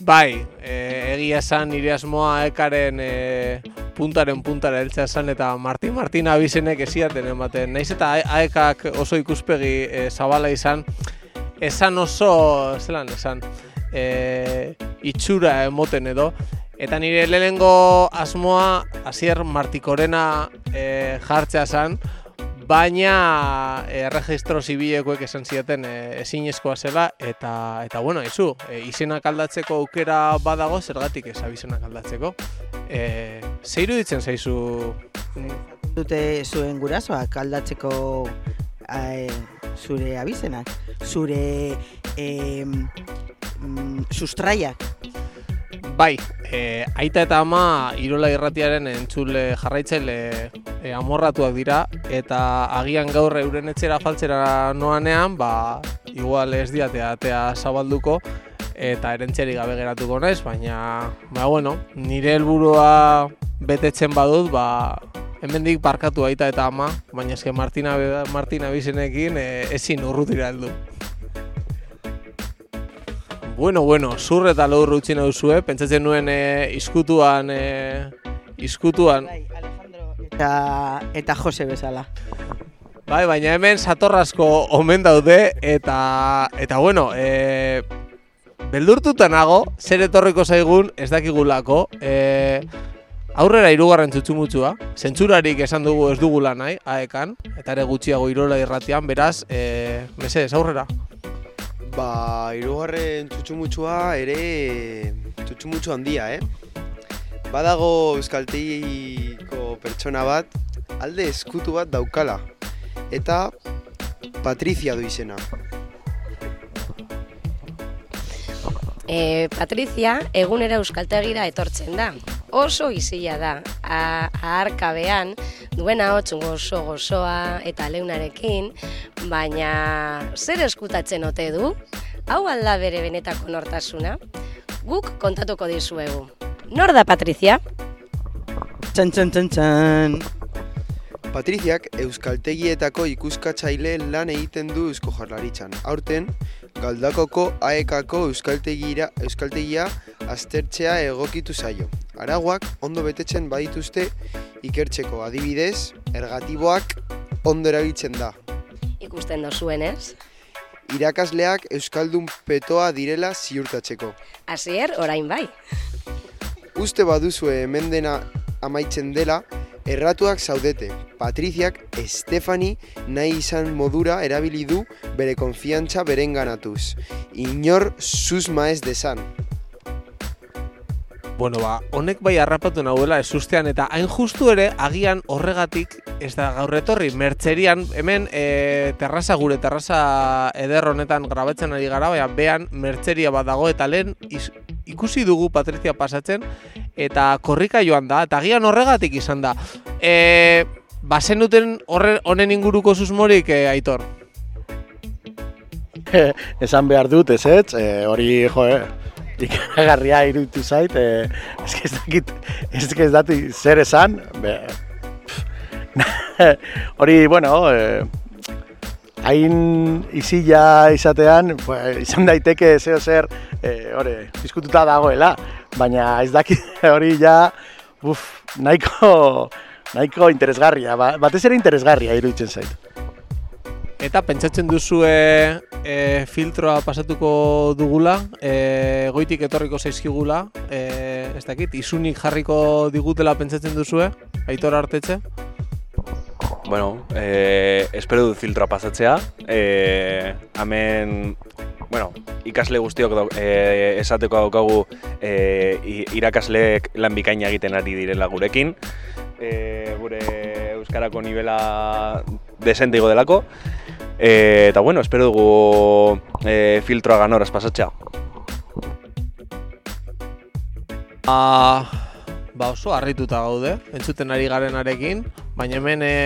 Bai, e, egia esan nire asmoa ekaren e, puntaren puntara heltzea esan eta Martin Martin abizenek esiaten ematen. Naiz eta aekak oso ikuspegi e, zabala izan, esan oso, zelan esan, e, itxura emoten edo. Eta nire lehenengo asmoa, hasier Martikorena e, jartzea zen, baina erregistro zibilekoek esan zieten e, ezinezkoa zela eta eta bueno, izu, e, izenak aldatzeko aukera badago zergatik ez abizenak aldatzeko. E, ze iruditzen zaizu dute zuen gurasoak aldatzeko eh, zure abizenak, zure em, mm, sustraiak. Bai, e, aita eta ama Irola Irratiaren entzule jarraitzaile e, amorratuak dira eta agian gaur euren etxera faltzera noanean, ba, igual ez diate atea zabalduko eta erentxeri gabe geratuko naiz, baina, ba, bueno, nire helburua betetzen badut, ba, hemendik barkatu aita eta ama, baina eske Martina, Martina bizenekin e, ezin urrutira heldu. Bueno, bueno, zur eta lehur utzi nauzue, pentsatzen nuen e, izkutuan, e, izkutuan. Eta, eta Jose bezala. Bai, baina hemen satorrasko omen daude eta eta bueno, e, beldurtuta nago, zer etorriko zaigun ez dakigulako. E, aurrera hirugarren txutxumutsua, zentsurarik esan dugu ez dugula nahi, aekan, eta ere gutxiago irola irratian, beraz, e, mesedez, aurrera. Ba, irugarren txutxumutsua ere txutxumutsu handia, eh? Badago euskaltegiko pertsona bat, alde eskutu bat daukala. Eta Patrizia du izena. E, Patrizia egunera euskaltegira etortzen da. Oso izila da. A- Aharkabean duen ahots gozo gozoa eta leunarekin, baina zer eskutatzen ote du? Hau alda bere benetako nortasuna? Guk kontatuko dizuegu. Nor da Patrizia? Txan, txan, txan, txan. Patriziak euskaltegietako ikuskatzaile lan egiten du Eusko Jaurlaritzan. Aurten, Galdakoko AEKako euskaltegira, euskaltegia aztertzea egokitu zaio. Araguak ondo betetzen badituzte ikertzeko adibidez, ergatiboak ondo erabiltzen da. Ikusten dozuenez? Irakasleak euskaldun petoa direla ziurtatzeko. Hasier, orain bai. Uste baduzue hemen dena amaitzen dela, erratuak zaudete. Patriziak Estefani nahi izan modura erabili du bere konfiantza berenganatuz. Inor susma ez desan. Bueno, ba, honek bai harrapatu nahuela ezustean eta hain justu ere agian horregatik ez da gaur etorri mertzerian hemen e, terraza gure terraza eder honetan grabatzen ari gara, baina behan mertzeria bat dago eta lehen is- ikusi dugu Patrizia pasatzen eta korrika joan da eta agian horregatik izan da. E, bazen duten horre, honen inguruko susmorik, e, Aitor? <laughs> Esan behar dut, ez ez, e, hori, jo, eh, ikaragarria iruditu zait, e, ez que ez dakit, que ez dati zer esan, be, <laughs> hori, bueno, e, hain izila izatean, pues, izan daiteke zeo zer, e, hori, diskututa dagoela, baina ez dakit <laughs> hori ja, uf, nahiko, nahiko interesgarria, ba, batez ere interesgarria iruditzen zait. Eta pentsatzen duzue e, filtroa pasatuko dugula, e, goitik etorriko zaizkigula, e, ez dakit, isunik jarriko digutela pentsatzen duzue, aitor artetxe? Bueno, eh, espero dut filtroa pasatzea. Eh, hemen bueno, ikasle guztiok dau, e, esateko daukagu e, irakasleek lan bikaina egiten ari direla gurekin. E, gure euskarako nivela desente igo delako. E, eta bueno, espero dugu e, filtroa ganoraz pasatzea. Ba, ba oso harrituta gaude, entzuten ari garenarekin, baina hemen e,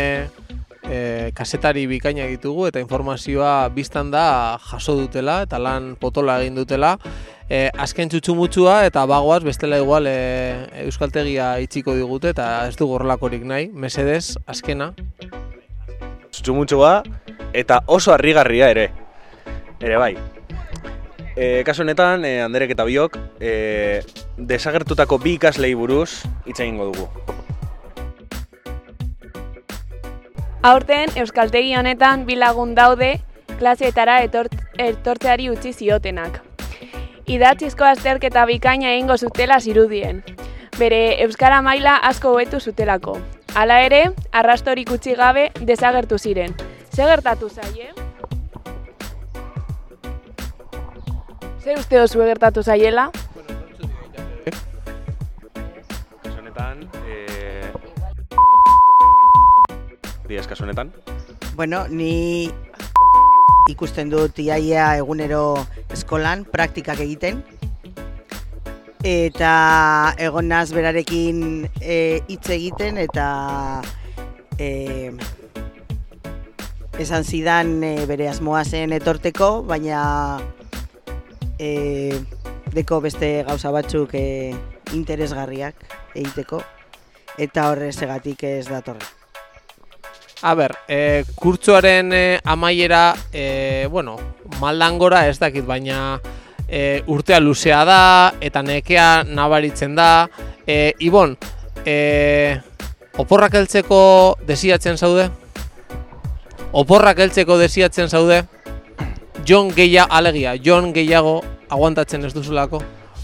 e, kasetari bikaina ditugu eta informazioa biztan da jaso dutela eta lan potola egin dutela. E, azken txutxumutsua eta bagoaz bestela igual e, euskaltegia itxiko digute eta ez dugu horrelakorik nahi. Mesedez, azkena. Txutxumutxua eta oso harrigarria ere. Ere bai. E, kasu honetan, e, Anderek eta biok, e, desagertutako bi ikaslei buruz hitz egingo dugu. Aurten Euskaltegi honetan bi lagun daude klaseetara etort, etortzeari utzi ziotenak. Idatzizko azterketa bikaina egingo zutela zirudien. Bere euskara maila asko hobetu zutelako. Hala ere, arrastorik utzi gabe desagertu ziren. Ze gertatu zaie? Zer uste duzu gertatu zaiela? Kasu honetan, e... Diaz, kasu honetan. Bueno, ni ikusten dut iaia egunero eskolan praktikak egiten. Eta egon naz berarekin eh, hitz egiten eta e, esan zidan e, bere asmoa zen etorteko, baina e, deko beste gauza batzuk e, interesgarriak egiteko eta horrezegatik ez datorre. A ber, e, kurtsoaren e, amaiera, e, bueno, maldan gora ez dakit, baina e, urtea luzea da, eta nekea nabaritzen da. E, Ibon, e, oporrak heltzeko desiatzen zaude? Oporrak heltzeko desiatzen zaude? Jon gehiago, alegia, Jon gehiago aguantatzen ez duzulako?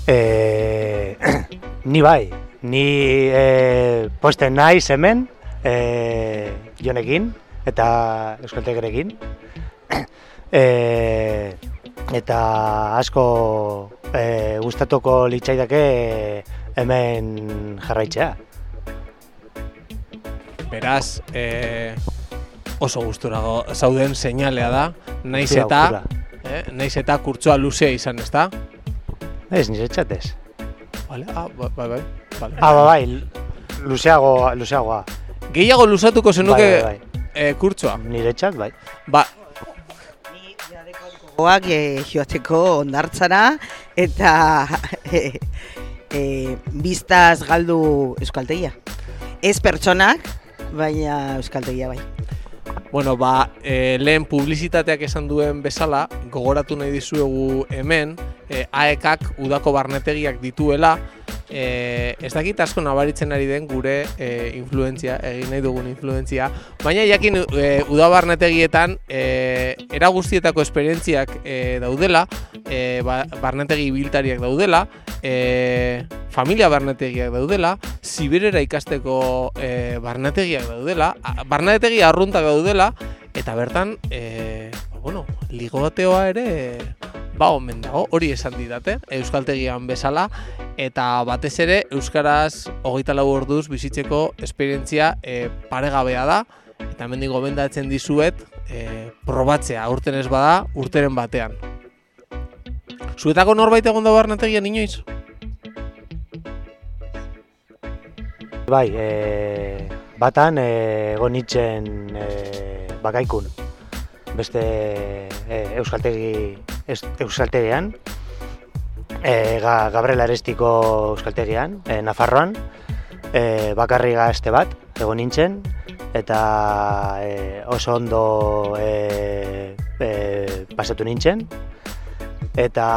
E, <clears throat> ni bai, ni e, posten naiz hemen, e, jonekin eta euskaltegerekin. E, <clears throat> eta asko e, gustatuko litzaidake hemen jarraitzea. Beraz, e, oso gusturago zauden seinalea da, naiz eta, eh, naiz eta kurtsoa luzea izan, ezta? Ez, nire txatez. Vale, ah, bai, bai, bai. Vale. Ah, ba, bai, luzeago, luzeagoa. Gehiago luzatuko zenuke Bai, bai, eh, kurtsoa. Nire txat, bai. Ba, Goak e, joateko ondartzara eta e, e, biztaz galdu euskaltegia. Ez pertsonak, baina euskaltegia bai. bueno, ba, e, lehen publizitateak esan duen bezala, gogoratu nahi dizuegu hemen, e, AEKak udako barnetegiak dituela, e, ez dakit asko nabaritzen ari den gure e, influentzia, egin nahi dugun influentzia, baina jakin e, uda barnetegietan e, era guztietako esperientziak e, daudela, e, ba, barnetegi biltariak daudela, e, familia barnetegiak daudela, ziberera ikasteko e, barnetegiak daudela, barnetegi arruntak daudela, eta bertan, e, bueno, ligoteoa ere ba omen dago, hori esan didate, euskaltegian bezala, eta batez ere Euskaraz hogeita lau orduz bizitzeko esperientzia e, paregabea da, eta hemendik gomendatzen dizuet e, probatzea, urten ez bada, urteren batean. Zuetako norbait egon da barnetegian inoiz? Bai, e, batan egon nintzen e, bakaikun. Beste e, euskaltegi, es, euskaltegian, e, ga, Gabriel Arestiko euskaltegian, e, Nafarroan, e, bakarri gazte bat egon nintzen, eta e, oso ondo e, e, pasatu nintzen. Eta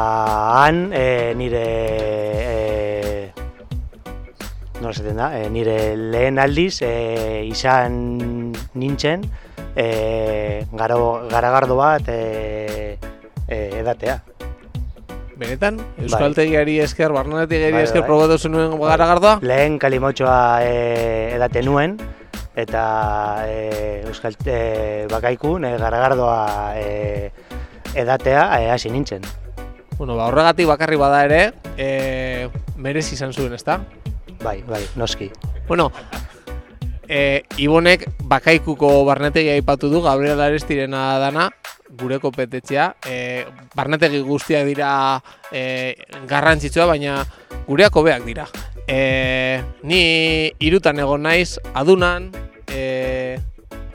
han e, nire e, nola esaten da, e, nire lehen aldiz e, izan nintzen e, garo, garagardo bat e, e, edatea. Benetan, euskaltegiari esker, barnetegiari Bai, esker bai. probatu zenuen garagardoa? Lehen kalimotxoa e, edate nuen, eta e, euskal e, bakaikun e, garagardoa e, edatea e, hasi nintzen. Bueno, ba, horregatik bakarri bada ere, e, merezi izan zuen, ezta? Bai, bai, noski. Bueno, e, Ibonek bakaikuko barnetegia aipatu du, Gabriel Arestirena dana, gure kopetetxea. E, barnetegi guztiak dira e, garrantzitsua, baina gureak hobeak dira. E, ni irutan egon naiz, adunan, e,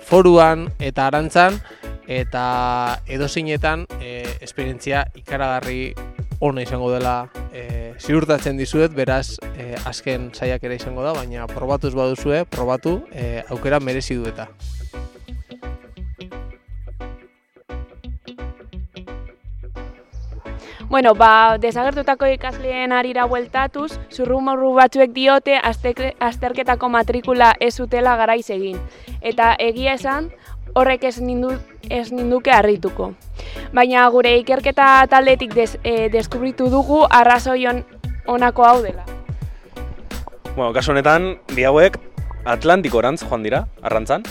foruan eta arantzan, eta edozeinetan e, esperientzia ikaragarri ona izango dela e, ziurtatzen dizuet, beraz e, azken saiak ere izango da, baina probatuz baduzue, probatu, e, aukera merezi du eta. Bueno, ba, desagertutako ikasleen arira bueltatuz, zurrumorru batzuek diote azterketako matrikula ez zutela garaiz egin. Eta egia esan, horrek ez, nindu, ez ninduke harrituko. Baina gure ikerketa taldetik des, e, deskubritu dugu arrazoi on, honako hau dela. Bueno, kasu honetan, bi hauek Atlantikorantz joan dira, arrantzan.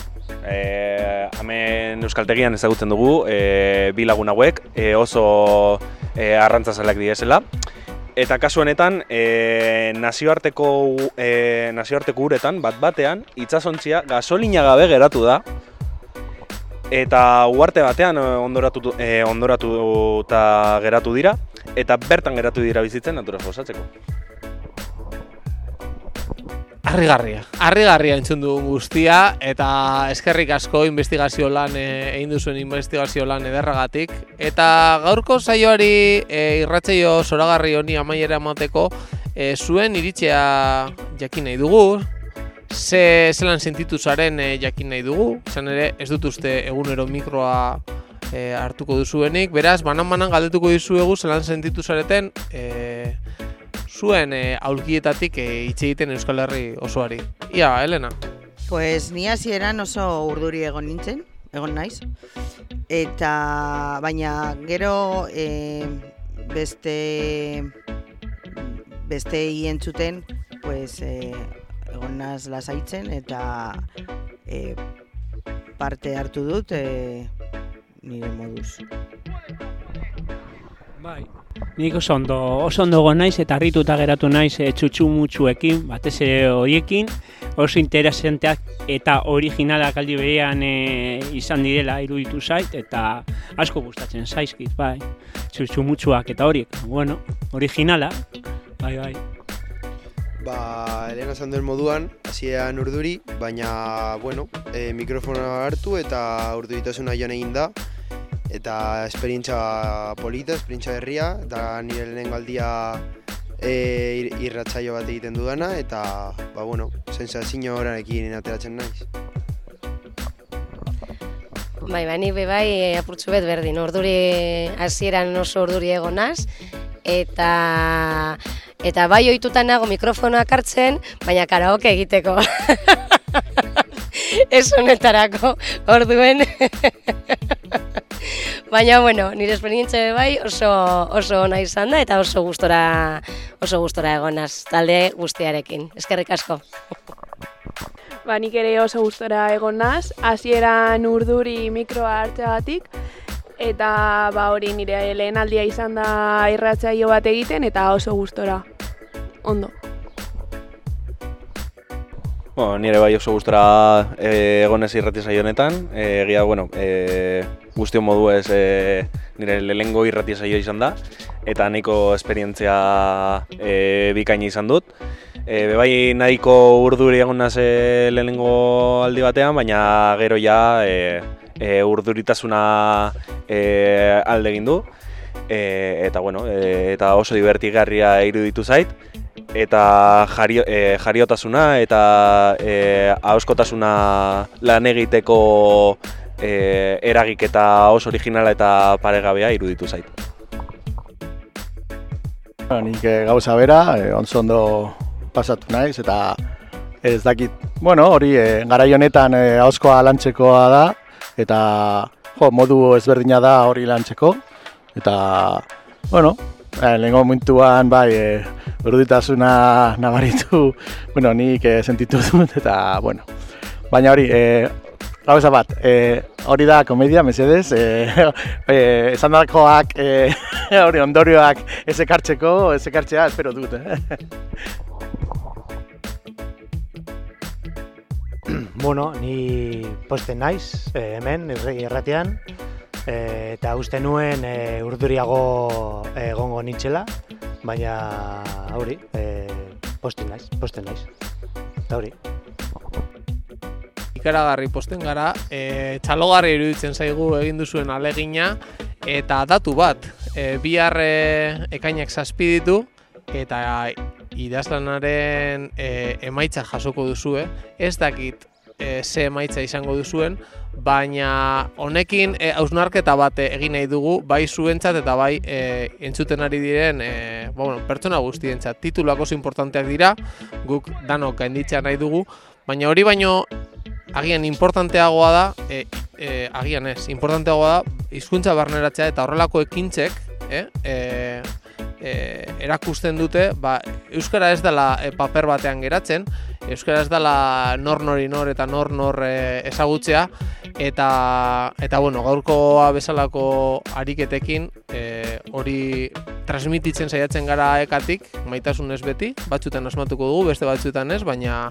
E, hemen Euskaltegian ezagutzen dugu, e, bi lagun hauek e, oso e, arrantzazalak diezela. Eta kasu honetan, e, nazioarteko, e, nazioarteko uretan, bat batean, itsasontzia gasolina gabe geratu da. Eta uarte batean e, ondoratu, e, ondoratu eta geratu dira, eta bertan geratu dira bizitzen naturaz gozatzeko. Harrigarria. Harrigarria entzun dugun guztia eta eskerrik asko investigazio lan e, egin duzuen investigazio lan ederragatik eta gaurko saioari e, irratsaio zoragarri honi amaiera emateko e, zuen iritzea jakin nahi dugu. Ze zelan sentitu zaren e, jakin nahi dugu. Izan ere ez dut uste egunero mikroa e, hartuko duzuenik. Beraz, banan-banan galdetuko dizuegu zelan sentitu zareten e, zuen e, aulkietatik e, hitz egiten Euskal Herri osoari. Ia, Elena. Pues ni hasieran oso urduri egon nintzen, egon naiz. Eta baina gero e, beste beste entzuten pues e, egon naz lasaitzen eta e, parte hartu dut e, nire moduz. Bai. Nik oso ondo, oso ondo naiz eta harrituta geratu naiz e, txutxu mutxuekin, batez ere horiekin, oso interesanteak eta originalak aldi berean e, izan direla iruditu zait eta asko gustatzen zaizkit, bai. Txutxu eta horiek, bueno, originala, bai, bai. Ba, Elena esan duen moduan, hasieran urduri, baina, bueno, e, mikrofonoa hartu eta urduritasuna joan egin da. Eta esperientza polita, esperientza berria, eta nire lehenengo aldia e, ir- irratsaio bat egiten dudana, eta, ba, bueno, sensazio horarekin ateratzen naiz. Bai, ba, ni bai eh, apurtxu bet berdin, urduri hasieran oso urduri egonaz, eta eta bai ohituta nago mikrofonoak hartzen, baina karaoke egiteko. <laughs> Ez honetarako, orduen. <laughs> baina, bueno, nire esperientzia be bai oso, oso ona izan da, eta oso gustora, oso gustora egonaz, talde guztiarekin. Eskerrik asko. Ba, nik ere oso gustora egon naz, hasieran urduri mikroa hartzeagatik, eta ba hori nire lehen aldia izan da irratsaio bat egiten, eta oso gustora. Ondo. Bueno, nire bai oso gustora e, egonez irrati saio honetan. E, egia, bueno, e, guztion modu ez e, nire lehengo irrati saio izan da. Eta nahiko esperientzia e, bikaina izan dut. E, bai nahiko urduri egon naz e, lehenengo aldi batean, baina gero ja e, e, urduritasuna e, alde egin du. E, eta bueno, e, eta oso divertigarria iruditu zait eta jario, e, jariotasuna eta e, ahoskotasuna lan egiteko e, eragiketa oso originala eta paregabea iruditu zait. Nik eh, gauza bera, oso ondo pasatu naiz, eta ez dakit, bueno, hori, eh, garai honetan eh, ahozkoa lantzekoa da, eta jo, modu ezberdina da hori lantzeko, eta, bueno, eh, lehenko momentuan bai, eh, urditasuna <laughs> nabaritu, bueno, nik eh, sentitu dut, eta, bueno, baina hori, eh, gauza bat, eh, hori da komedia, mesedez, <laughs> e, e, esan dakoak, e, <laughs> hori ondorioak ez ekartzeko, ez ekartzea, espero dut. Eh? <clears throat> bueno, ni posten naiz, eh, hemen, irratean, eh, eta uste nuen eh, urduriago egongo nintzela, baina hori, eh, posten naiz, posten naiz. Eta hori. ikaragarri posten gara, e, txalogarri iruditzen zaigu egin duzuen alegina, eta datu bat, e, bihar e, ekainak zazpi ditu, eta idazlanaren e, emaitza jasoko duzue, ez dakit e, ze emaitza izango duzuen, baina honekin e, hausnarketa bat e, egin nahi dugu, bai zuentzat eta bai e, entzuten ari diren e, ba, bueno, pertsona guztientzat. Tituluak oso importanteak dira, guk danok gainditzea nahi dugu, baina hori baino agian importanteagoa da, e, e, agian ez, importanteagoa da hizkuntza barneratzea eta horrelako ekintzek, e, e, e, erakusten dute, ba, euskara ez dela e, paper batean geratzen, euskara ez dela nor nori nor eta nor nor e, ezagutzea eta eta bueno, gaurkoa bezalako ariketekin e, hori transmititzen saiatzen gara ekatik, maitasunez beti, batzutan asmatuko dugu, beste batzutan ez, baina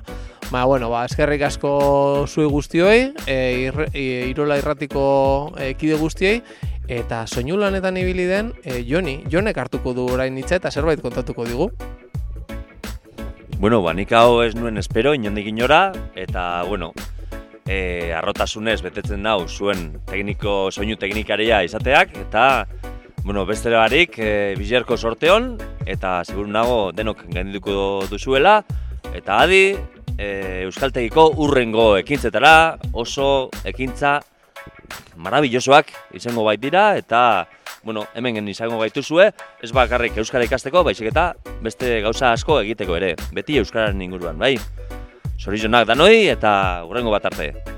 Ba, bueno, ba, eskerrik asko zuei guztioi, e, irre, e, Irola irratiko e, kide guztiei, eta soinu lanetan ibili den e, Joni, Jonek hartuko du orain hitza eta zerbait kontatuko digu. Bueno, ba, nik hau ez nuen espero, inondik inora, eta, bueno, e, arrotasunez betetzen nau zuen tekniko, soinu teknikaria izateak, eta, bueno, beste barik, e, bilerko sorteon, eta seguru nago denok gaindituko duzuela, eta adi, e, Euskaltegiko urrengo ekintzetara, oso ekintza marabillosoak izango bait dira, eta, bueno, hemen izango gaituzue, ez bakarrik Euskara ikasteko, baizik eta beste gauza asko egiteko ere, beti Euskararen inguruan, bai? Zorizionak danoi eta urrengo bat arte.